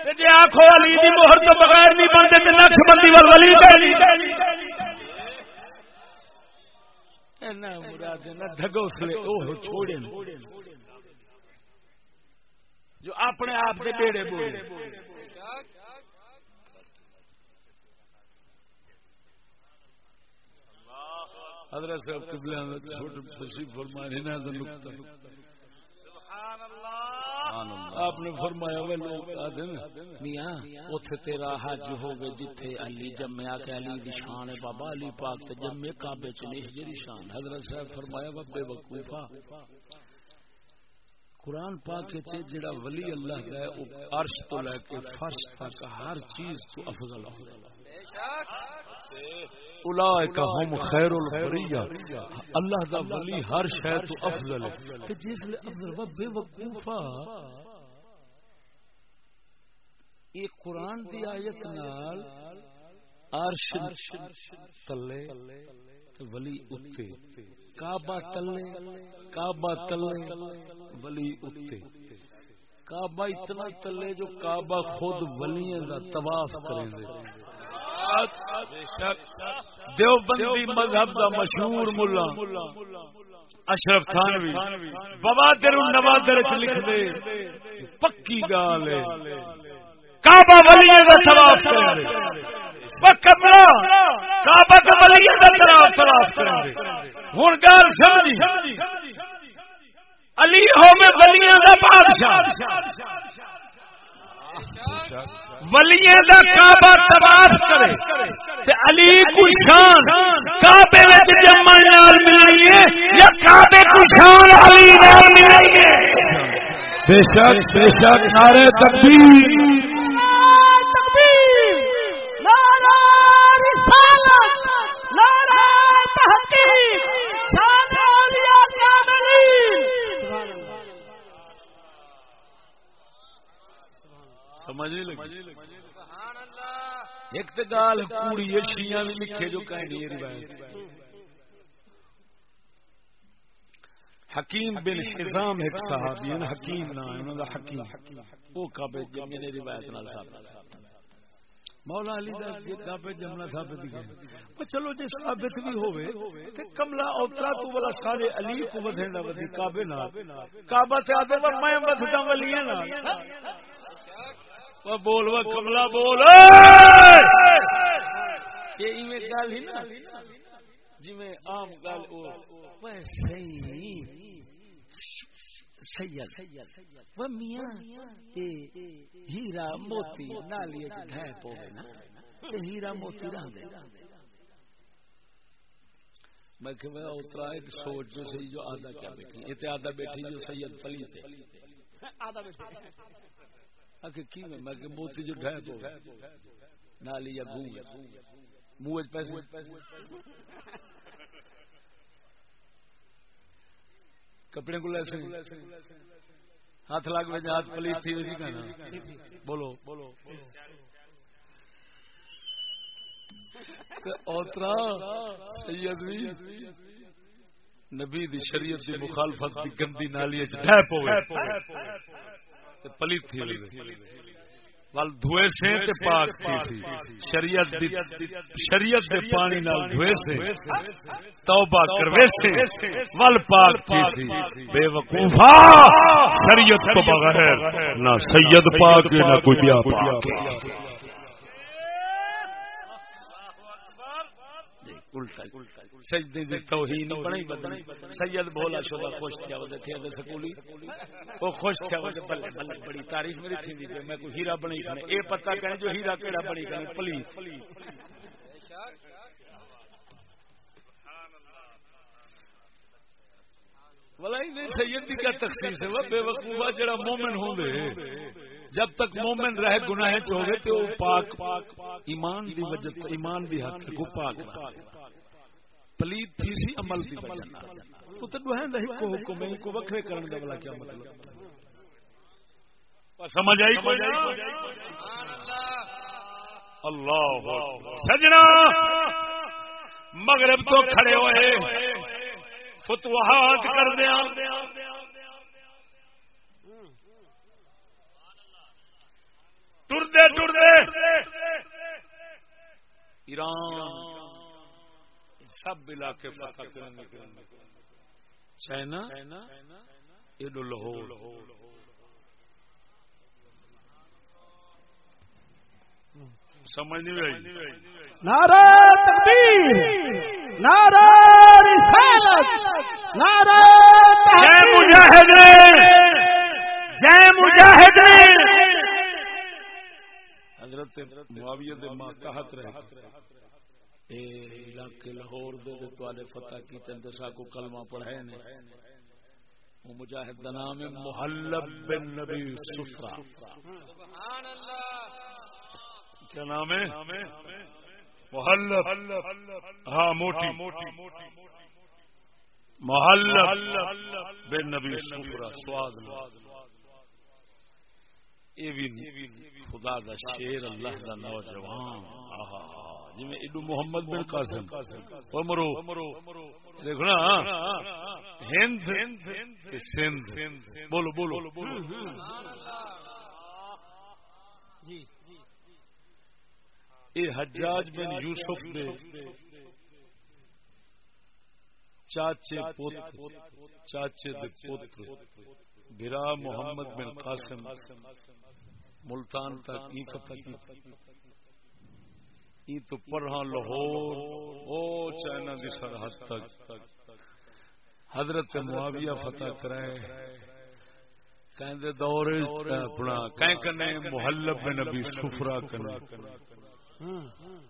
جی آخو علی دی مہر تو بغیر نہیں بنتے تو نقش بندی وال ولی چھوڑے جو اپنے آپ سے بیڑے بولے حضرت صاحب قبلہ چھوٹے تشریف فرمائے نہ سبحان اللہ آپ نے فرمایا وہ لوگ میاں اوتھے تیرا حج ہوگے جتھے علی جمیا کہ علی دی شان ہے بابا علی پاک تے جمے کعبے چ نہیں جڑی شان حضرت صاحب فرمایا وہ بے وقوفا قرآن پاک چ جڑا ولی اللہ ہے او عرش تو لے کے فرش تک ہر چیز تو افضل ہے۔ بے شک اولئک هم خیر البریہ۔ اللہ دا ولی ہر شے تو افضل ہے۔ تے جس لے افضل و بے وقوفا یہ قرآن دی آیت نال عرش تلے ولی اتے۔ کعبہ تلے کعبہ تلے، ولی اتے۔ کعبہ اتنا تلے جو کعبہ خود ولیاں دا طواف کریں دے۔ دیوبندی مذہب دا مشہور ملا۔ اشرف تھانوی۔ بوادر نوادر چ لکھ دے۔ پکی گال ہے۔ کعبہ ولی دا کرے۔ کعبہ کا ولی دا کرے۔ ہن سمجھی۔ علی ہو میں ولیاں دا بادشاہ۔ ولیے دا کعبہ تباہ کرے تے علی کو شان کعبے وچ جمن نال ملنی ہے یا کعبے کو شان علی نال ملنی ہے؟ بے شک بے شک، نعرہ تکبیر نعرہ رسالت نعرہ تحقیق شان اولیاء کاملین سمجھ نہیں لگی ایک تو گال کوڑی شیاں بھی لکھے جو کہنی ہے روایت۔ حکیم بن حزام ایک صحابی ہیں حکیم نام انہوں دا حکیم۔ وہ کعبے جنگے نے روایت نال ثابت مولا علی دا کعبے جملہ ثابت گئے پر چلو جے ثابت بھی ہوے تے کملا اوترا تو والا سارے علی کو ودھندا ودی کعبے نال۔ کعبہ تے آدے ور میں ودھدا ولیاں نال۔ بول وا کملا بول۔ گل ہی نا۔ جویں عام گل او۔ صحیح۔ سید۔ وہ میاں تے ہیرا موتی نالی نا۔ ہیرا موتی میں کہ میں اترا ایک سوچ جو صحیح جو آدھا کیا بیٹھی۔ یہ تے آدھا بیٹھی جو سید پلی تے۔ آدھا اکھے کی میں میں کہ موتی جو نالی یا پیسے کپڑے کو لے سے ہاتھ لگ وجہ ہاتھ پلیت تھی کہنا۔ بولو۔ بولو۔ اوترا سید بھی نبی دی شریعت دی مخالفت دی گندی نالی ہوئے تھی ول دھوئے سے تے پاک تھی سی۔ شریعت دی شریعت دے پانی نال دھوئے سے۔ توبہ کروے سے ول پاک تھی سی۔ بے وقوفا شریعت تو بغیر نہ سید پاک نہ کوئی بیا پاک۔ سجدے دی توہین بنائی بدنی۔ سید بولا شولا خوش تھیا وہ تھے دے سکولی۔ وہ خوش تھیا وہ بلے بلے بڑی تعریف میری تھی دی میں کوئی ہیرا بنائی کھنے اے پتہ کہنے جو ہیرا کیڑا بنائی کھنے پلی ولائی سید دی کیا تخصیص ہے؟ وہ بے وقوفہ جڑا مومن ہوں دے جب تک مومن رہ گناہ چوگے تو پاک، ایمان دی وجہ ایمان دی حق کو پاک پلیت تھی سی عمل دی وجہ وہ تو دوہن دہی کو حکم ہے کو وکھرے کرن دا بلا کیا مطلب؟ سمجھ آئی کوئی اللہ۔ سجنا۔ مغرب تو کھڑے ہوئے۔ فتوحات کر دیا ٹردے ٹردے۔ ایران۔ سب علاقے فتح کرنے چائنا؟ ایڈو لاہور۔ سمجھ نہیں آئی۔ نعرہ تکبیر نعرہ رسالت نعرہ جے جے حضرت معاویہ دے رہے۔ اے علاقے لاہور دے دے توالے فتح کی چند سا کو کلمہ پڑھے نے۔ وہ مجاہد دا نام ہے محلب بن نبی سفرا۔ کیا نام ہے؟ محلب۔ ہاں موٹی۔ محلب بن نبی سفرا، سواد یہ بھی خدا دا شیر اللہ دا نوجوان۔ آہا جی میں ایڈو محمد بن قاسم۔ وہ مرو دیکھنا ہند سندھ۔ بولو بولو۔ جی۔ اے حجاج بن یوسف دے چاچے پوت چاچے دے پوت برا محمد بن قاسم، ملتان تک ای فتح کی ای تو پرہاں لاہور، او چائنا دی سرحد تک۔ حضرت معاویہ فتح کرائے۔ کہندے دور اپنا۔ کہیں کنے محلب بن نبی سفرا کنے ہاں۔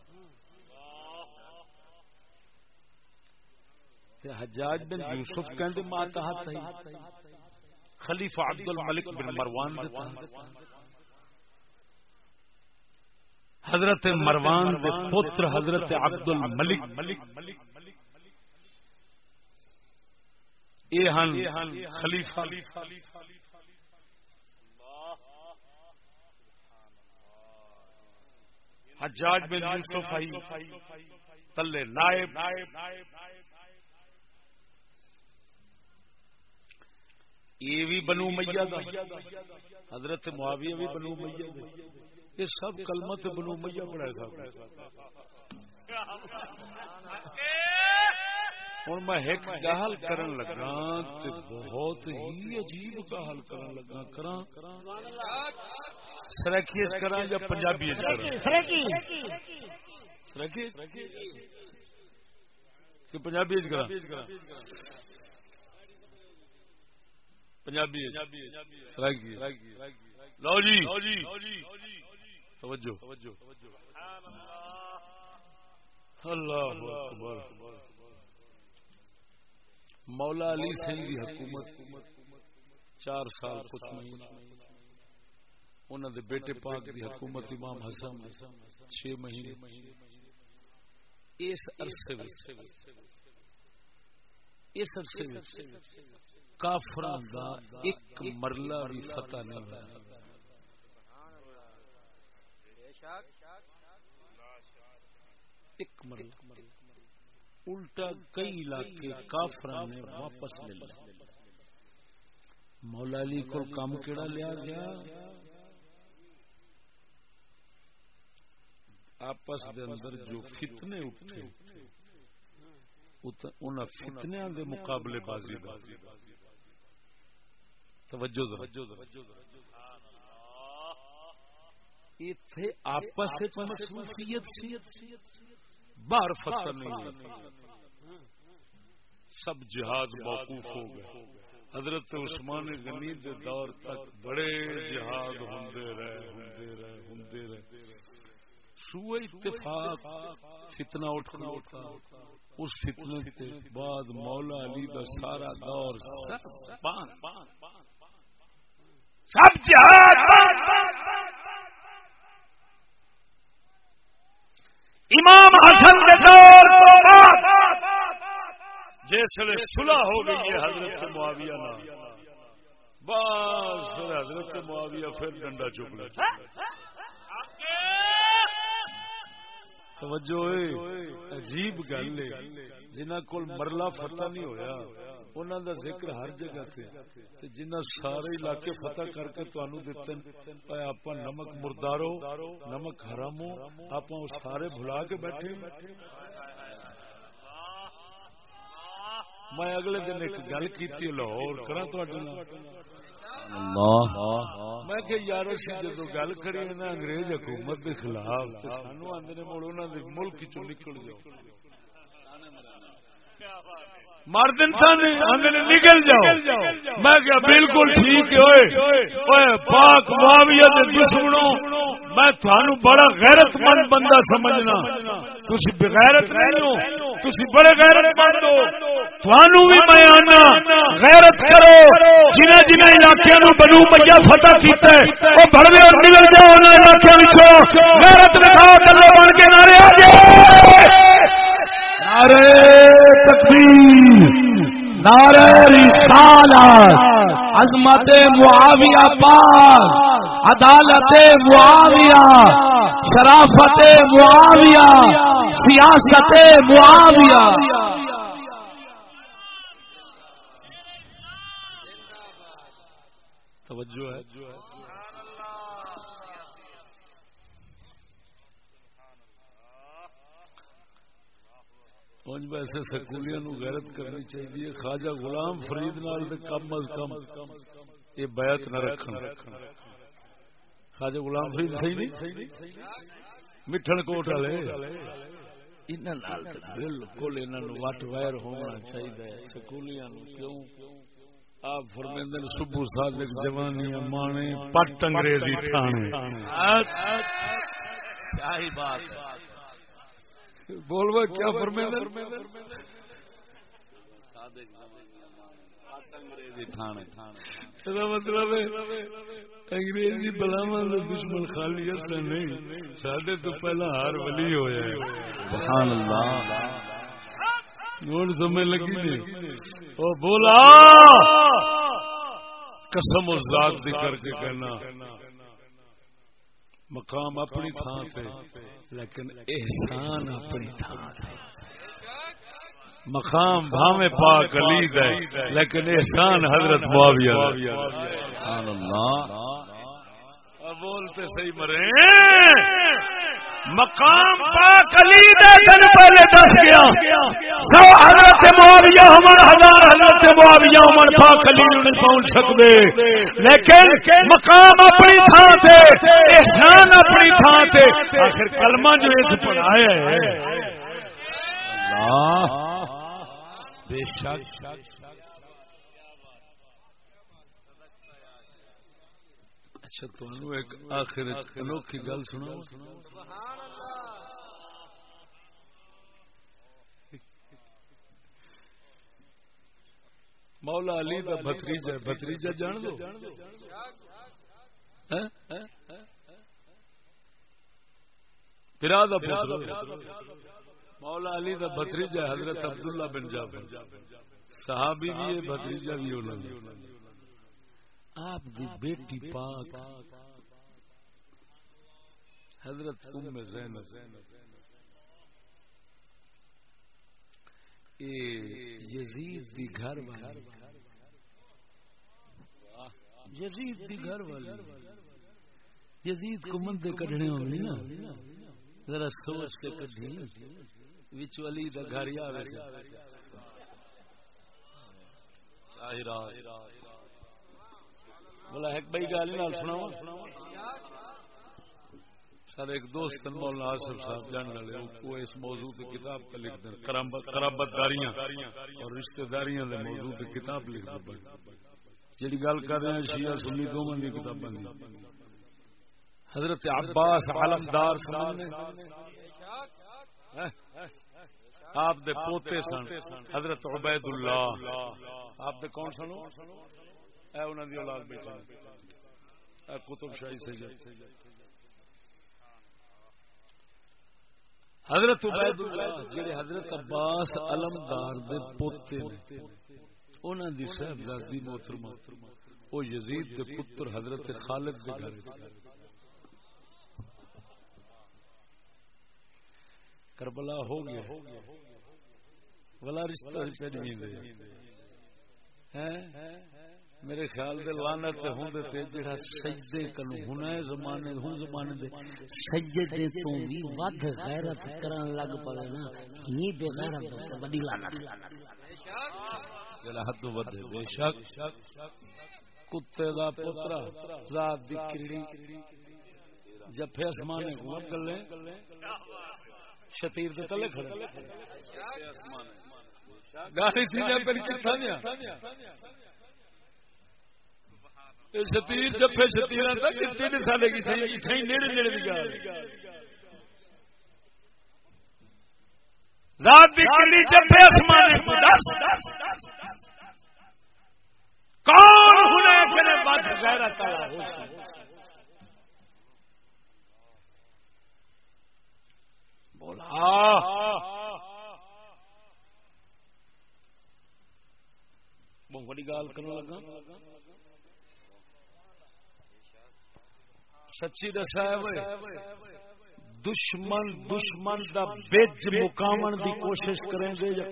تے حجاج بن یوسف کہندے ماں تحت ہی خلیفہ عبد الملک بن مروان تحت حضرت مروان دے پتر حضرت عبد الملک اے ہن خلیفہ۔ حجاج بن یوسف تلے نائب۔ یہ بھی بنو میاں دا حضرت معاویہ بھی بنو میاں دا یہ سب کلمت بنو میاں پڑھا تھا ہوں میں ایک گل کرن لگا تے بہت ہی عجیب گل کرن لگا۔ کرا سرکی کرا یا پنجابی کہ پنجابی کرا پنجابی لو جی توجہ اللہ اکبر مولا علی سنگھ کی حکومت چار سال کچھ انہوں دے بیٹے پاک دی حکومت امام حسن چھ مہینے اس عرصے اس عرصے کافران دا ایک مرلہ بھی فتح نہیں ہوا ایک مرلہ۔ الٹا کئی علاقے کافر نے واپس لے لیا۔ مولا علی کو کام کیڑا لیا گیا؟ آپس دے اندر جو فتنے اٹھے ان فتنیا دے مقابلے بازی بازی توجہ آپس باہر فتح نہیں سب جہاد موقوف ہو گئے۔ حضرت عثمان غنی کے دور تک بڑے جہاد ہوں رہے ہوں رہے رہے۔ سو اتفاق فتنہ اٹھ کھڑا اس فتنے کے بعد مولا علی کا سارا دور سب سب جہاد امام حسن کے دور جیسے صلح ہو گئی ہے حضرت معاویہ نا بس حضرت معاویہ پھر ڈنڈا چپ لیا توجہ عجیب گل جنہ کو مرلہ فتح نہیں ہویا انہوں دا ذکر ہر جگہ تے جنہ سارے علاقے فتح کر کے تنوع دیتے آپ نمک مردارو نمک حرامو آپ سارے بھلا کے بیٹھے۔ میں اگلے دن ایک گل کی لاہور کرا میں کہ یار جدو گل کری نا انگریز حکومت کے خلاف سانو آدھے مڑ انہوں ملک چ نکل جاؤ۔ مرد انسان نکل جاؤ۔ میں کیا بالکل ٹھیک ہے پاک معاویہ دے دشمنوں میں تھانو بڑا غیرت مند بندہ سمجھنا۔ تسی بغیرت نہیں ہو تسی بڑے غیرت مند ہو۔ تھانو بھی میں آنا غیرت کرو۔ جنہ جنہ علاقے نو بنو میا فتح کیتا ہے وہ بڑے اور نکل جاؤ انہاں علاقے وچوں۔ غیرت دکھاؤ کلو بن کے نعرے آ جاؤ۔ نعرے تکبیر نعرے رسالت، عظمت معاویہ پاک، عدالت معاویہ، شرافت معاویہ، سیاست معاویہ۔ توجہ ہے۔ پنج ویسے سکولیاں نو غیرت کرنی چاہیے خواجہ غلام فرید نال دے کم از کم یہ بیعت نہ رکھنا خواجہ غلام فرید صحیح نہیں مٹھن کوٹ والے بالکل وٹ وائر ہونا چاہیے سکولیاں کیوں آپ فرمیندن صبح صادق جوانیاں مانے پٹ انگریزی ٹھانے کیا ہی بات ہے بولوا کیا فرمے مطلب انگریزی بلاوا دشمن خالی اصل نہیں سڈے تو پہلا ہار ولی ہوا ہوں سمجھ لگی نہیں۔ وہ بولا! قسم اس ذات کر کے کہنا۔ مقام اپنی تھان پہ لیکن احسان اپنی تھان پہ مقام بھاوے پاک علی ہے لیکن احسان حضرت معاویہ بولتے صحیح مرے۔ مقام پاک علی دے دن پہلے دس گیا۔ سو حضرت معاویہ ہمارا ہزار حضرت معاویہ عمر پاک علی نہیں پہنچ سکتے لیکن مقام اپنی تھان سے احسان اپنی تھان سے آخر کلمہ جو اس پڑھایا ہے۔ اللہ! بے شک۔ اچھا تمہیں ایک آخر انوکھی گل سنا مولا علی کا بتریجا بتریجا جان دو۔ ہاں؟ پرا مولا علی کا بتریجا حضرت عبداللہ بن جابر۔ صحابی بھی ہے بتریجا بھی ہونا آپ دی بیٹی پاک۔ حضرت ام زینب۔ اے یزید دی گھر والی۔ یزید دی گھر والی۔ یزید کو مندے کڈنے ہونی نا۔ ذرا سوچ کے کڈھی۔ وچ علی دا گھر آوے ظاہر بولا ایک بھائی گل نال سنا سر ایک دوست مولانا آصف صاحب جان والے، وہ اس موضوع کی کتاب کا لکھ دیں۔ قرابت داریاں اور رشتہ داریاں دے موضوع کی کتاب لکھ دیں۔ جی گل کر رہے ہیں شیعہ سنی دونوں کی کتابیں حضرت عباس علمدار سامنے آپ دے پوتے سن، حضرت عبید اللہ آپ دے کون سنو اے دی اولاد بیٹھے اے شاہی سید۔ حضرت عبید اللہ جڑے حضرت عباس علمدار دے پوتے نے، انہاں دی صاحبزادی محترمہ او یزید دے پتر حضرت خالد دے گھر۔ کربلا ہو گیا۔ ولا رشتہ پہ نہیں میرے خیال دے لعنت تے ہوندے تے جڑا سجدے کنو ہونا ہے، زمانے ہن زمانے دے سجدے تو وی ود غیرت کرن لگ پڑے نا، ہی بے غیرت بڑی لعنت جڑا حد ود بے شک۔ کتے دا پترا، ذات دی کیڑی۔ جفے اسمانے کو گلے۔ شتیر دے تلے کھڑے۔ گاڑی تھی جب پر کتھا گیا شتیر چپے شتیر کتنے سالے کی نیڑے نیڑے کی گل کلی آسمان کون ہونے بات ہو بولا بہت بڑی گال کرنے لگا سچی دسا دشمن دشمن دا بج مقامن دی کوشش کریں گے یا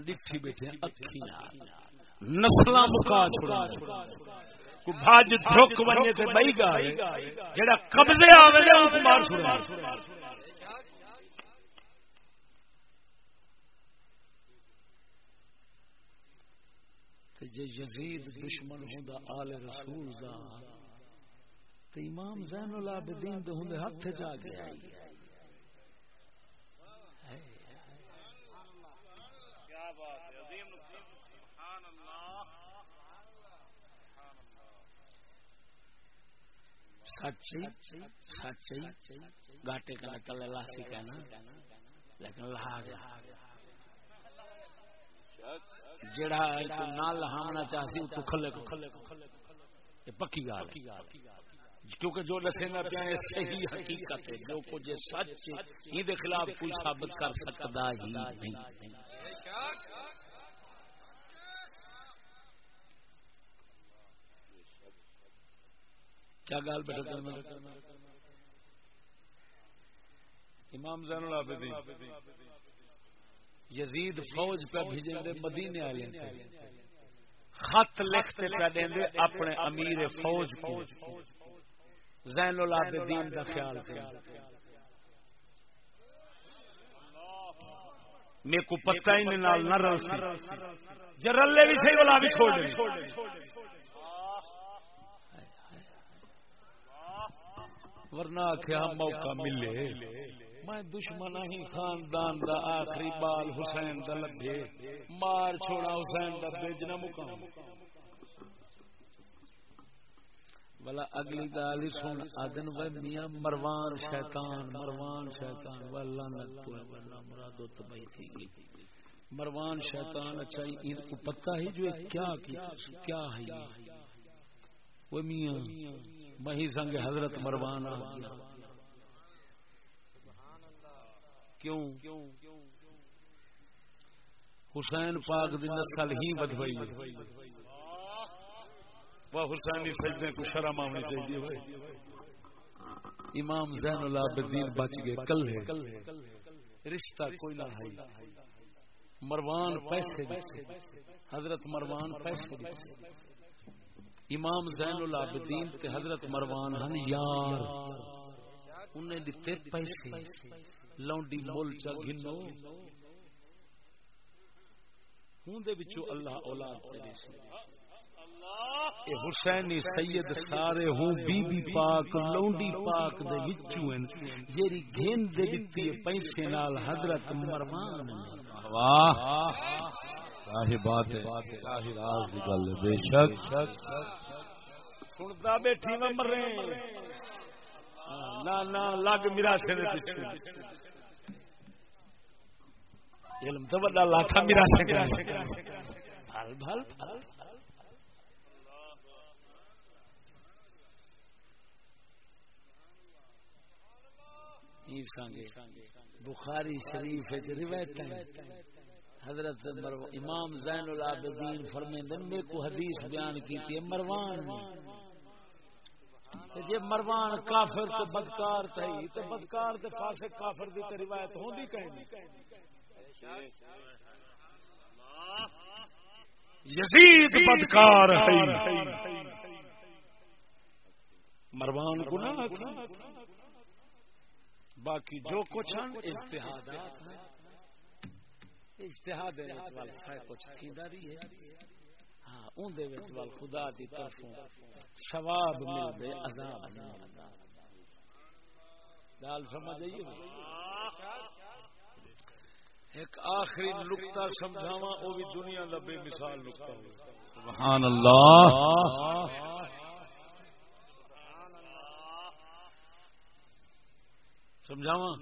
ڈٹھی بیٹھے اکھی نسل مکا چھوڑا بھاج دھوک بنے تے بئی گا جڑا قبضے آوے دے ان کو مار چھوڑا جے یزید دشمن ہوندا آل رسول دا تے امام زین العابدین دے ہوندے ہتھ جا گیا۔ سچی سچی۔ گاٹے کا کہنا لیکن لہا گیا جڑا نہ لہامنا چاہتی تو کھلے کو۔ پکی گال کیونکہ جو دسینا پیا صحیح حقیقت ہے۔ جو کچھ سچ یہ خلاف کوئی ثابت کر سکتا ہی نہیں۔ کیا گال بیٹھا امام زین العابدین۔ یزید فوج پہ بھیجے دے مدینے والے خط لکھتے پہ دیں دے اپنے امیر فوج کو۔ زین العابدین کا خیال کیا میرے کو پتہ ہی نہیں نال نہ رل سی۔ جرلے بھی صحیح والا بھی چھوڑ دے ورنہ کیا موقع ملے۔ میں دشمن ہی خاندان دا آخری بال حسین دا لبے مار چھوڑا حسین دا بیجنا مقام۔ بلا اگلی گال سن۔ آدن و میاں مروان شیطان مروان شیطان۔ و لعنت کو ورنہ مرادو تباہی تھی۔ گئی مروان شیطان اچھا ان کو پتہ ہی جو کیا کیا ہے وہ میاں مہی سنگ حضرت مروان آ گیا۔ کیوں؟ حسین پاک دی نسل ہی بدوئی وہ حسینی سجدے کو شرم آنی چاہیے ہوئے امام زین العابدین بچ گئے کل ہے رشتہ کوئی نہ ہے۔ مروان پیسے دیتے حضرت مروان پیسے دیتے امام زین العابدین تے حضرت مروان ہن یار۔ انہیں دیتے پیسے۔ لونڈی مول چا گھنو۔ ہوں دے بچو اللہ اولاد چلے سی اے حسینی سید سارے ہوں بی بی پاک لونڈی پاک دے وچو ہیں۔ جیری گھن دے دیتی پیسے نال حضرت مروان واہ۔ بات ہے راز گل بے شک۔ سنتا بیٹھی میں مرے۔ نہ لگ میرا سر علم تو بڑا لاکھا میرا پھل پھل بخاری شریف روایت حضرت امام زین العابدین فرمیندے میں کو حدیث بیان کی تھی مروان جے مروان کافر تو بدکار تھی تو بدکار تے فاسق کافر دی تے روایت ہوندی کہیں؟ یزید بدکار ہے۔ مروان گناہ باقی جو کچھ ہیں اجتہادات ہیں۔ اجتہاد کچھ عقیداری ہے۔ ہاں اون دے وچ وال خدا دی طرفوں ثواب مل دے عذاب سمجھ آئی ایک آخری نقطہ سمجھاواں او بھی دنیا دا بے مثال نقطہ سبحان اللہ۔ سمجھاواں؟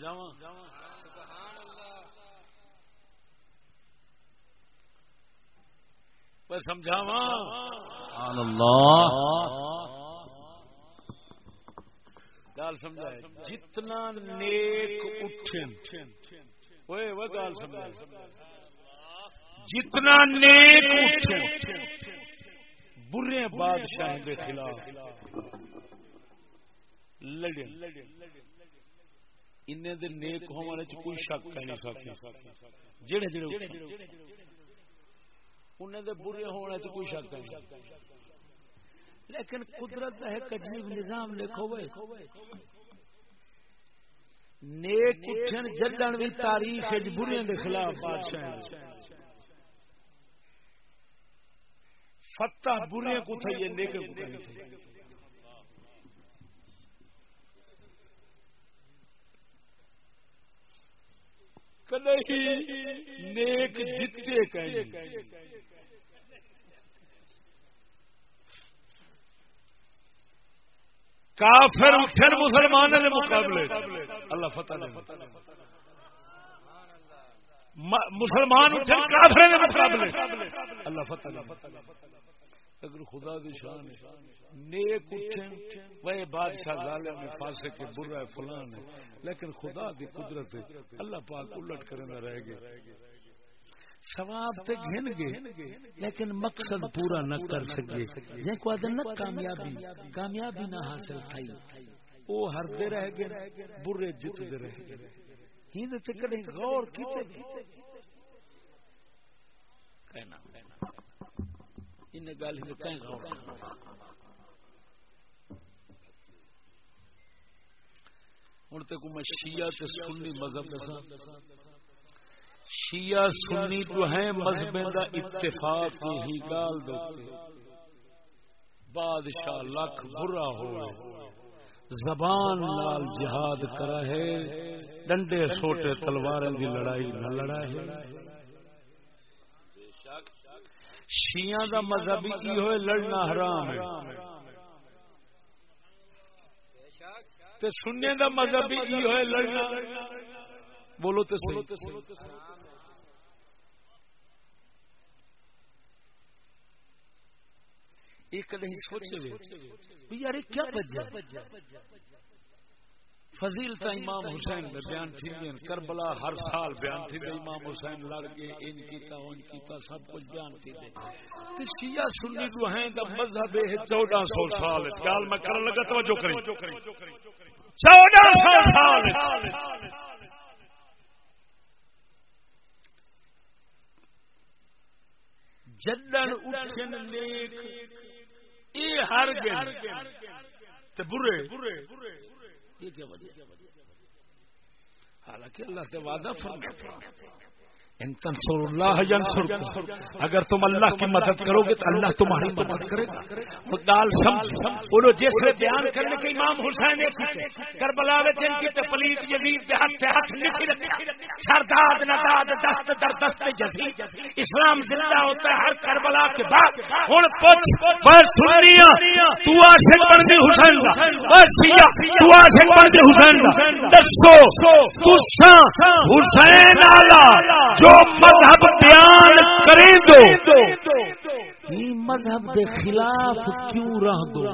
سمجھاوا گال سمجھا جتنا نیک اٹھن گال سمجھا جتنا نیک اٹھن برے بادشاہ کے خلاف لڑے۔ ان نیک ہونے کوئی شک نہیں سکتا جڑے جڑے انہیں دے برے ہونے سے کوئی شک نہیں۔ لیکن قدرت ہے عجیب نظام لکھو گے نیک اٹھن جلن بھی تاریخ برے کے خلاف بادشاہ فتح برے کو تھے نیک کو تھے نیک جتے کہیں۔ کافر اٹھن مسلمان کے مقابلے اللہ فتح مسلمان اٹھن کافر کے مقابلے۔ اللہ فتح اگر خدا دی شان نیک اٹھن وہ بادشاہ ظالم میں فاسے کے برا فلان ہے۔ لیکن خدا دی قدرت ہے، اللہ پاک الٹ کرنا رہ گئے۔ سواب تے گھن گے، لیکن مقصد پورا نہ کر سکے۔ جن کو نہ کامیابی کامیابی نہ حاصل تھئی او ہر دے رہ گئے، برے جت دے رہ گئے۔ ہند تے کدی غور کیتے۔ کہنا، ان گل میں کہیں غور کرنا ہوں تو میں شیعہ تے سنی مذہب دسا شیعہ سنی جو ہیں مذہب دا اتفاق ہی گال دیتے بادشاہ لکھ برا ہو زبان لال جہاد کرا ہے ڈنڈے سوٹے تلوار دی لڑائی نہ لڑا ہے شیعہ دا مذہب کی ہوئے لڑنا حرام ہے۔ تے سننے دا مذہب ہی ہوئے لڑنا۔ بولو تے صحیح۔ سوچے یار کیا فضیلت امام حسین بیان تھی کربلا ہر سال بیان تھی امام حسین لڑ گئے ان کیتا ان کیتا سب کچھ بیان تھی شیعہ سنی جو ہیں دا مذہب ہے 1400 سال گال میں کرن لگا توجہ کریں۔ چودہ سو سال جدن اٹھن نیک، اے ہر گئے تے برے۔ یہ کیا وجہ حالانکہ اللہ سے وعدہ فرماتا ان اللہ ینصر اگر تم اللہ کی مدد کرو گے تو اللہ تمہاری مدد کرے گا. مدال سمجھ. بولو جس نے بیان کرنے کے امام حسین کربلا میں کی تپلیت یزید کے ہاتھ سے ہاتھ لکھی رکھا. سرداد نداد دست در دست جزید اسلام زندہ ہوتا ہے ہر کربلا کے بعد. ہن پوچھ، بس سنیا تو عاشق بن گئی حسین دا. بس سیا تو عاشق بن گئی حسین دا. دسو، تو حسین آلا جو مذہب بیان کریں دو۔ مذہب کے خلاف کیوں رہ دو؟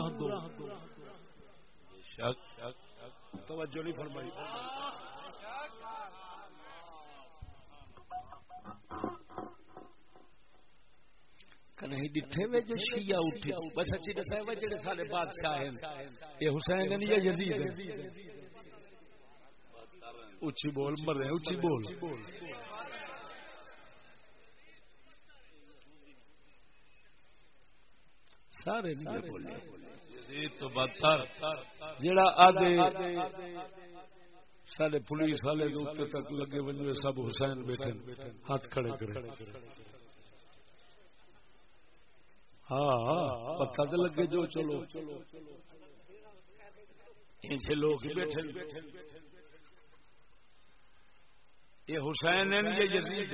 توجہ نہیں فرمائی۔ نہیں ڈٹھے وے جو شیعہ اٹھے۔ بس اچھی دسا ہے جڑے سارے بادشاہ ہیں۔ یہ حسین نہیں یا یزید اچھی بول مر رہے اچھی بول۔ سارے نہیں بولے۔ جڑا آدھے سارے پولیس والے اتنے تک لگے بنے سب حسین بیٹھے ہاتھ کھڑے کرے۔ ہاں پتہ تو لگے جو چلو۔ لوگ بیٹھے یہ حسین یزید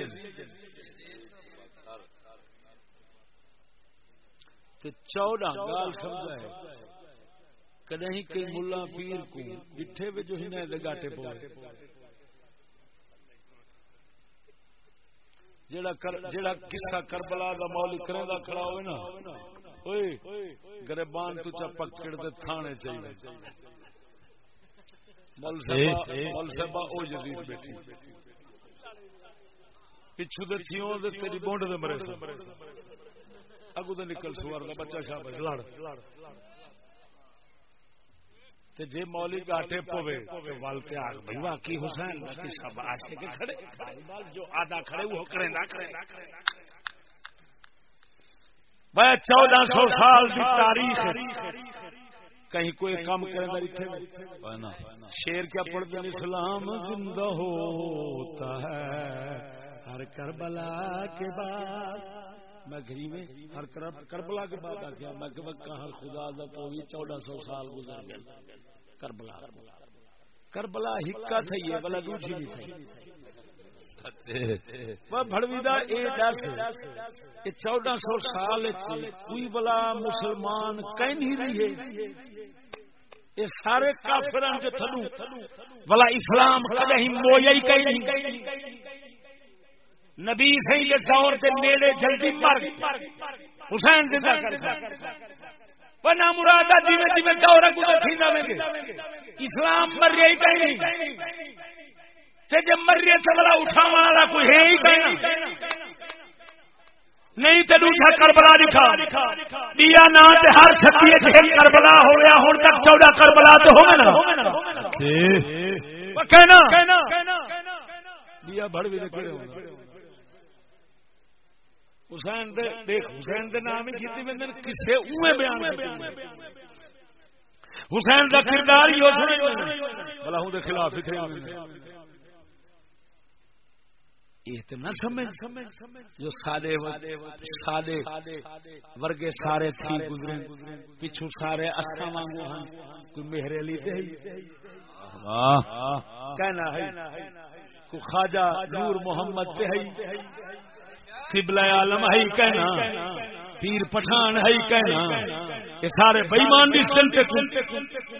چودہ گال سمجھا ہے۔ کدی کئی ملا پیر کو ڈٹھے میں جو ہی گاٹے پوے جڑا قصہ کربلا دا مولی کرے دا کھڑا ہوئے نا۔ اوئے گریبان تو چا پکڑ دے تھانے چاہیے۔ مول صاحب او یزید بیٹھی۔ پچھو دے تھیوں دے تیری بونڈ دے مرے اگو تو نکل سوار کا بچہ شاہ بچ لڑ۔ تے جے مولی گاٹے پوے وال تے آگ بھئی واقعی حسین کے کھڑے۔ جو آدھا کھڑے وہ کریں نہ کریں وہ چودہ سو سال کی تاریخ۔ کہیں کوئی کام کرے گا شیر کیا پڑھ دیں اسلام زندہ ہوتا ہے۔ ہر کربلا کے بعد میں غریب ہر کربلا کے بعد آ میں کہ کہاں خدا دا تو بھی چودہ سو سال گزر گئے کربلا۔ کربلا ہکا تھا یہ بلا دوسری نہیں تھی چودہ سو سال کوئی بلا مسلمان کہیں نہیں رہی یہ سارے کافر تھلو بلا اسلام کدی مویا ہی کہیں نہیں۔ نبی سے یہ دور کے نیڑے جلدی مر حسین زندہ کر بنا مرادا جی میں جی میں دور گزر تھی اسلام مر رہی کہیں نہیں جب مر رہے تو بڑا اٹھا والا کوئی ہے ہی کہیں نہیں تو دوسرا کربلا لکھا دیا نہ ہر ستی کربلا ہو گیا ہوں تک چودہ کربلا تو ہو نا کہنا دیا بڑھ بھی حسین دے دیکھ حسین دے نام ہی کیتی ویندے کسے اوے بیان کیتے حسین دا کردار ہی ہو بلا ہوں دے خلاف ہی تھے یہ نہ سمجھ جو سادے سادے ورگے سارے تھی گزرے پچھو سارے اسا وانگو ہن کوئی مہر علی تے کہنا ہے کو خواجہ نور محمد تے ہے قبلہ عالم ہے کہنا، پیر پٹھان ہے کہنا۔ یہ سارے بےمان بھی سنتے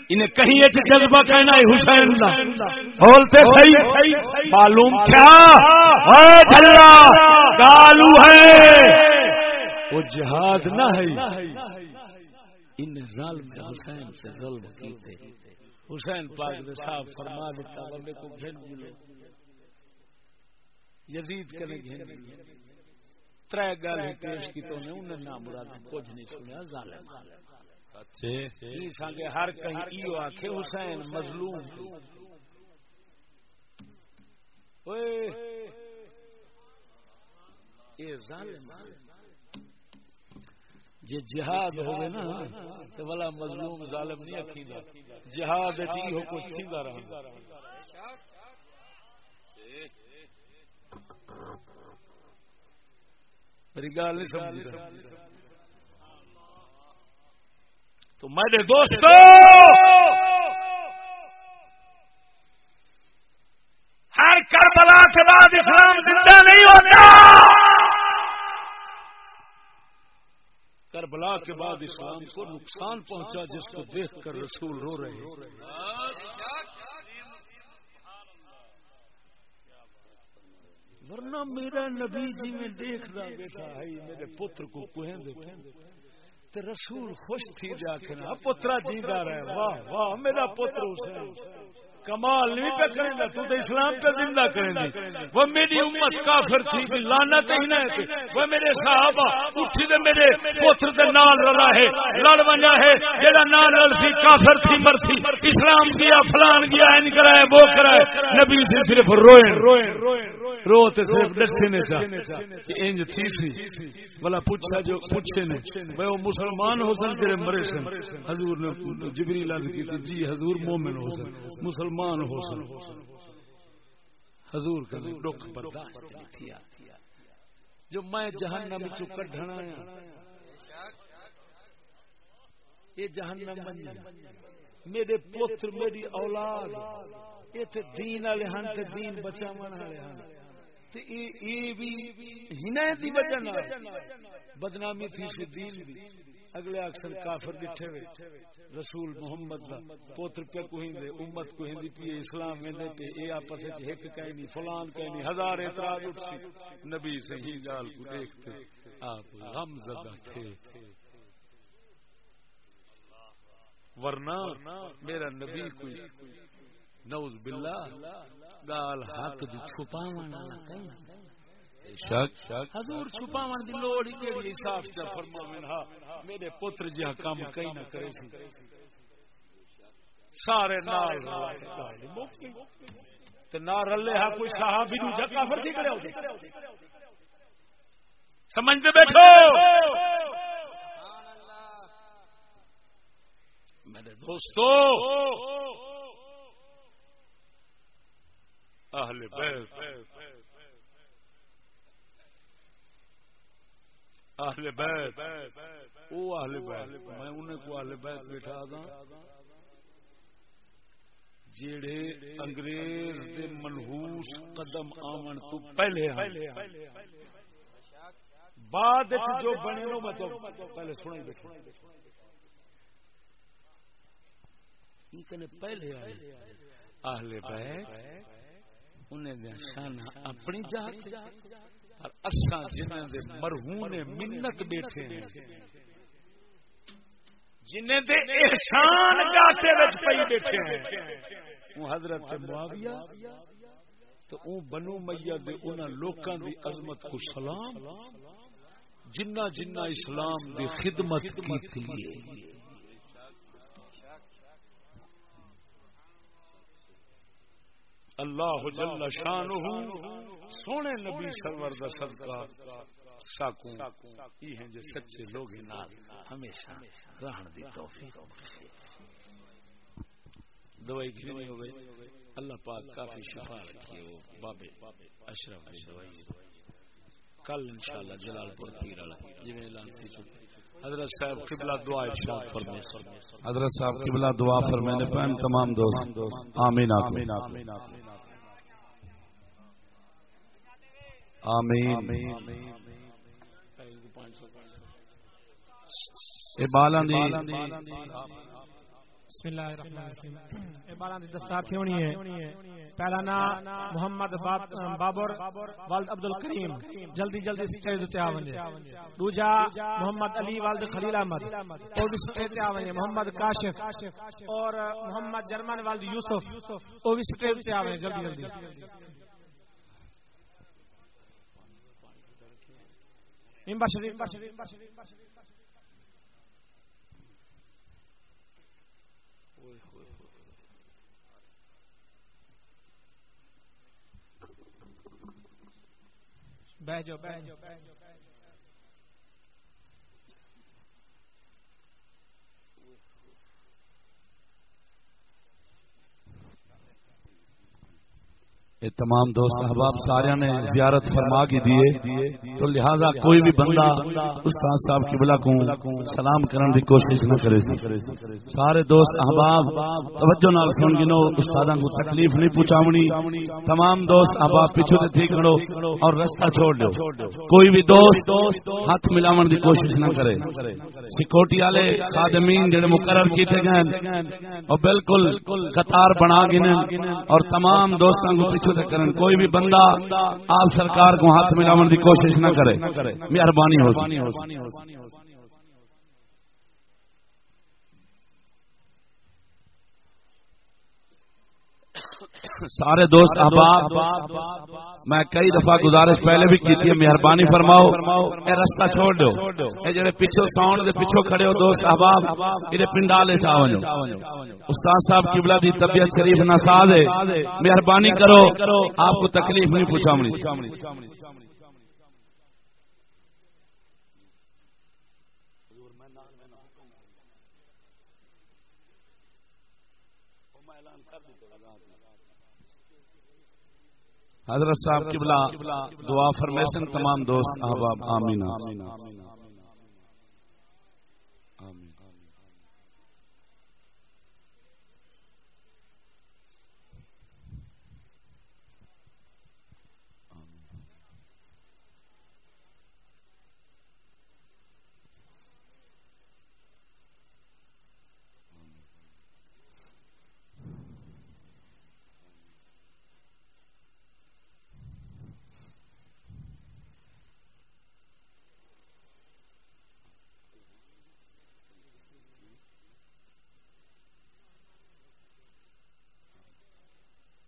انہیں کہیں ایک جذبہ کہنا ہے حسین دا۔ بولتے صحیح۔ معلوم کیا؟ جھلا۔ گالو ہے۔ وہ جہاد نہ ہے۔ ان ظالم حسین سے ظلم کی تھے حسین پاک نے صاحب فرما دیتا، بندے کو گھن ملے یزید کے کرے گھن ملے تر گل پیش کی تو انہیں نام مراد کچھ نہیں سنیا ظالم۔ اچھے ہر کہیں ایو آکھے حسین مظلوم۔ جی جہاد ہوئے نا والا مظلوم ظالم نہیں جہاد کچھ رہا میری گال نہیں سمجھ تو میرے دوستو! ہر کربلا کے بعد اسلام زندہ نہیں ہوتا! کربلا کے بعد اسلام کو نقصان پہنچا جس کو دیکھ کر رسول رو رہے ورنہ میرا نبی جی میں دیکھ رہا بیٹھا ہے میرے پتر کو کوہیں دیکھیں تے رسول خوش تھی جا کے نا پترا جیندہ رہے۔ واہ واہ، میرا پتر حسین کمال نہیں پہ کریں گا تو اسلام پہ زندہ کریں گے۔ وہ میری امت کافر تھی لانا ہی نہ تھے وہ میرے صحابہ اٹھی دے میرے پوتر دے نال رلا ہے۔ لڑ بنیا ہے جڑا نال رل سی، کافر تھی، مر سی۔ اسلام کیا فلان کیا ان کرائے، وہ کرائے۔ نبی سے صرف روئے روئے روئے رو تے صرف ڈسے نے چاہ کہ انج تھی سی۔ بلا پوچھا جو پوچھے نے۔ وہ مسلمان ہو سن تیرے مرے سن۔ حضور نے جبریل عرض کی جی حضور مومن ہو سن۔ مسلمان ہو سن۔ حضور کا دکھ برداشت کیا جو میں جہنم چ کڈھنا یہ جہنم بن میرے پوتر میری اولاد۔ اتنے دین والے ہن تے دین بچاون والے ہن۔ بدنامی تھی سی دین دی اگلے اکثر کافر ڈٹھے ہوئے رسول محمد دا پوتر پہ کوہیں دے، امت کوہیں دی پیے اسلام میں دے پہ اے آپس وچ ایک کہیں فلان کہیں ہزار اعتراض اٹھتی۔ نبی صحیح جال کو دیکھتے، آپ غم زدہ تھے۔ ورنہ میرا نبی کوئی نوز باللہ. گال حق دی چھپاون شک. شک. حضور چھپاون دی لوڑ ہی کیڑی صاف چا فرماویں ہا میرے پتر جہا کام کئی نہ کرے سی. سارے نال تے نہ رلے ہا کوئی صحابی نو جا کافر دی کرے ہو سمجھتے بیٹھو. میرے دوستو اہل بیت۔ اہل بیت۔ او اہل بیت۔ میں انہیں کو اہل بیت بٹھا دا جیڑے انگریز دے منحوس قدم آمن تو پہلے ہیں۔ بعد جو بنے نو میں تو پہلے سنائی بیٹھا۔ پہلے آئے؟ اہل بیت۔ انہیں شان اپنی جات اور اساں جنہاں دے مرہون منت بیٹھے ہیں جنہیں دے احسان گاتے وچ پئی بیٹھے ہیں۔ وہ حضرت معاویہ، تو اون بنو میہ دے انہاں لوکاں دی عظمت کو سلام جنہ جنہ اسلام دی خدمت کی تھی۔ اللہ جل شان سونے نبی سرور دا صدقہ ساکوں یہ ہیں جو سچے لوگ نال ہمیشہ رہن دی توفیق۔ دوائی کی نہیں ہو گئی اللہ پاک کافی شفا رکھی وہ بابے اشرف کی دوائی۔ کل انشاءاللہ جلال پور پیر والا جی اعلان تھی حضرت صاحب قبلہ دعا ارشاد فرمائے حضرت صاحب قبلہ دعا فرمائے پہن تمام دوست آمین آمین آمین آمین بالا بسم اللہ الرحمن الرحیم۔ اے بالا دی دستار تھیونی ہے۔ پہلا نا محمد بابر والد عبد الکریم جلدی جلدی سٹیج تے آونجے دوجا محمد علی والد خلیل احمد۔ اور بھی سٹیج تے آونجے محمد کاشف۔ اور محمد جرمن والد یوسف۔ او بھی سٹیج تے آونجے جلدی جلدی۔ امبا شریف۔ بہ جاؤ بہ جاؤ بہ جاؤ۔ یہ تمام دوست احباب سارے نے زیارت فرما کی دیے۔ تو لہذا کوئی بھی بندہ استاد صاحب کی بلا کو سلام کرنے کی کوشش نہ کرے سارے دوست احباب، توجہ نال سن گنو، استاداں کو تکلیف نہیں پہنچاونی۔ تمام دوست احباب پیچھے تے تھی کھڑو اور رستہ چھوڑ دو کوئی بھی دوست ہاتھ ملاون دی کوشش نہ کرے۔ سیکورٹی والے خادمین جڑے مقرر کیتے گئے اور بالکل قطار بنا گنے اور تمام دوستاں کو پیچھے کرن، کوئی بھی بندہ آپ سرکار کو ہاتھ ملاون دی کوشش نہ کرے، مہربانی ہو سارے دوست احباب میں کئی دفعہ گزارش پہلے بھی کی تھی مہربانی فرماؤ اے رستہ چھوڑ دو اے جڑے پیچھے ساؤنڈ دے پیچھے کھڑے ہو دوست احباب یہ پنڈالے چاہ استاد صاحب قبلہ دی طبیعت شریف نہ ساز ہے مہربانی کرو آپ کو تکلیف نہیں پوچھا حضرت صاحب قبلہ دعا فرمیسن تمام دوست احباب آمینہ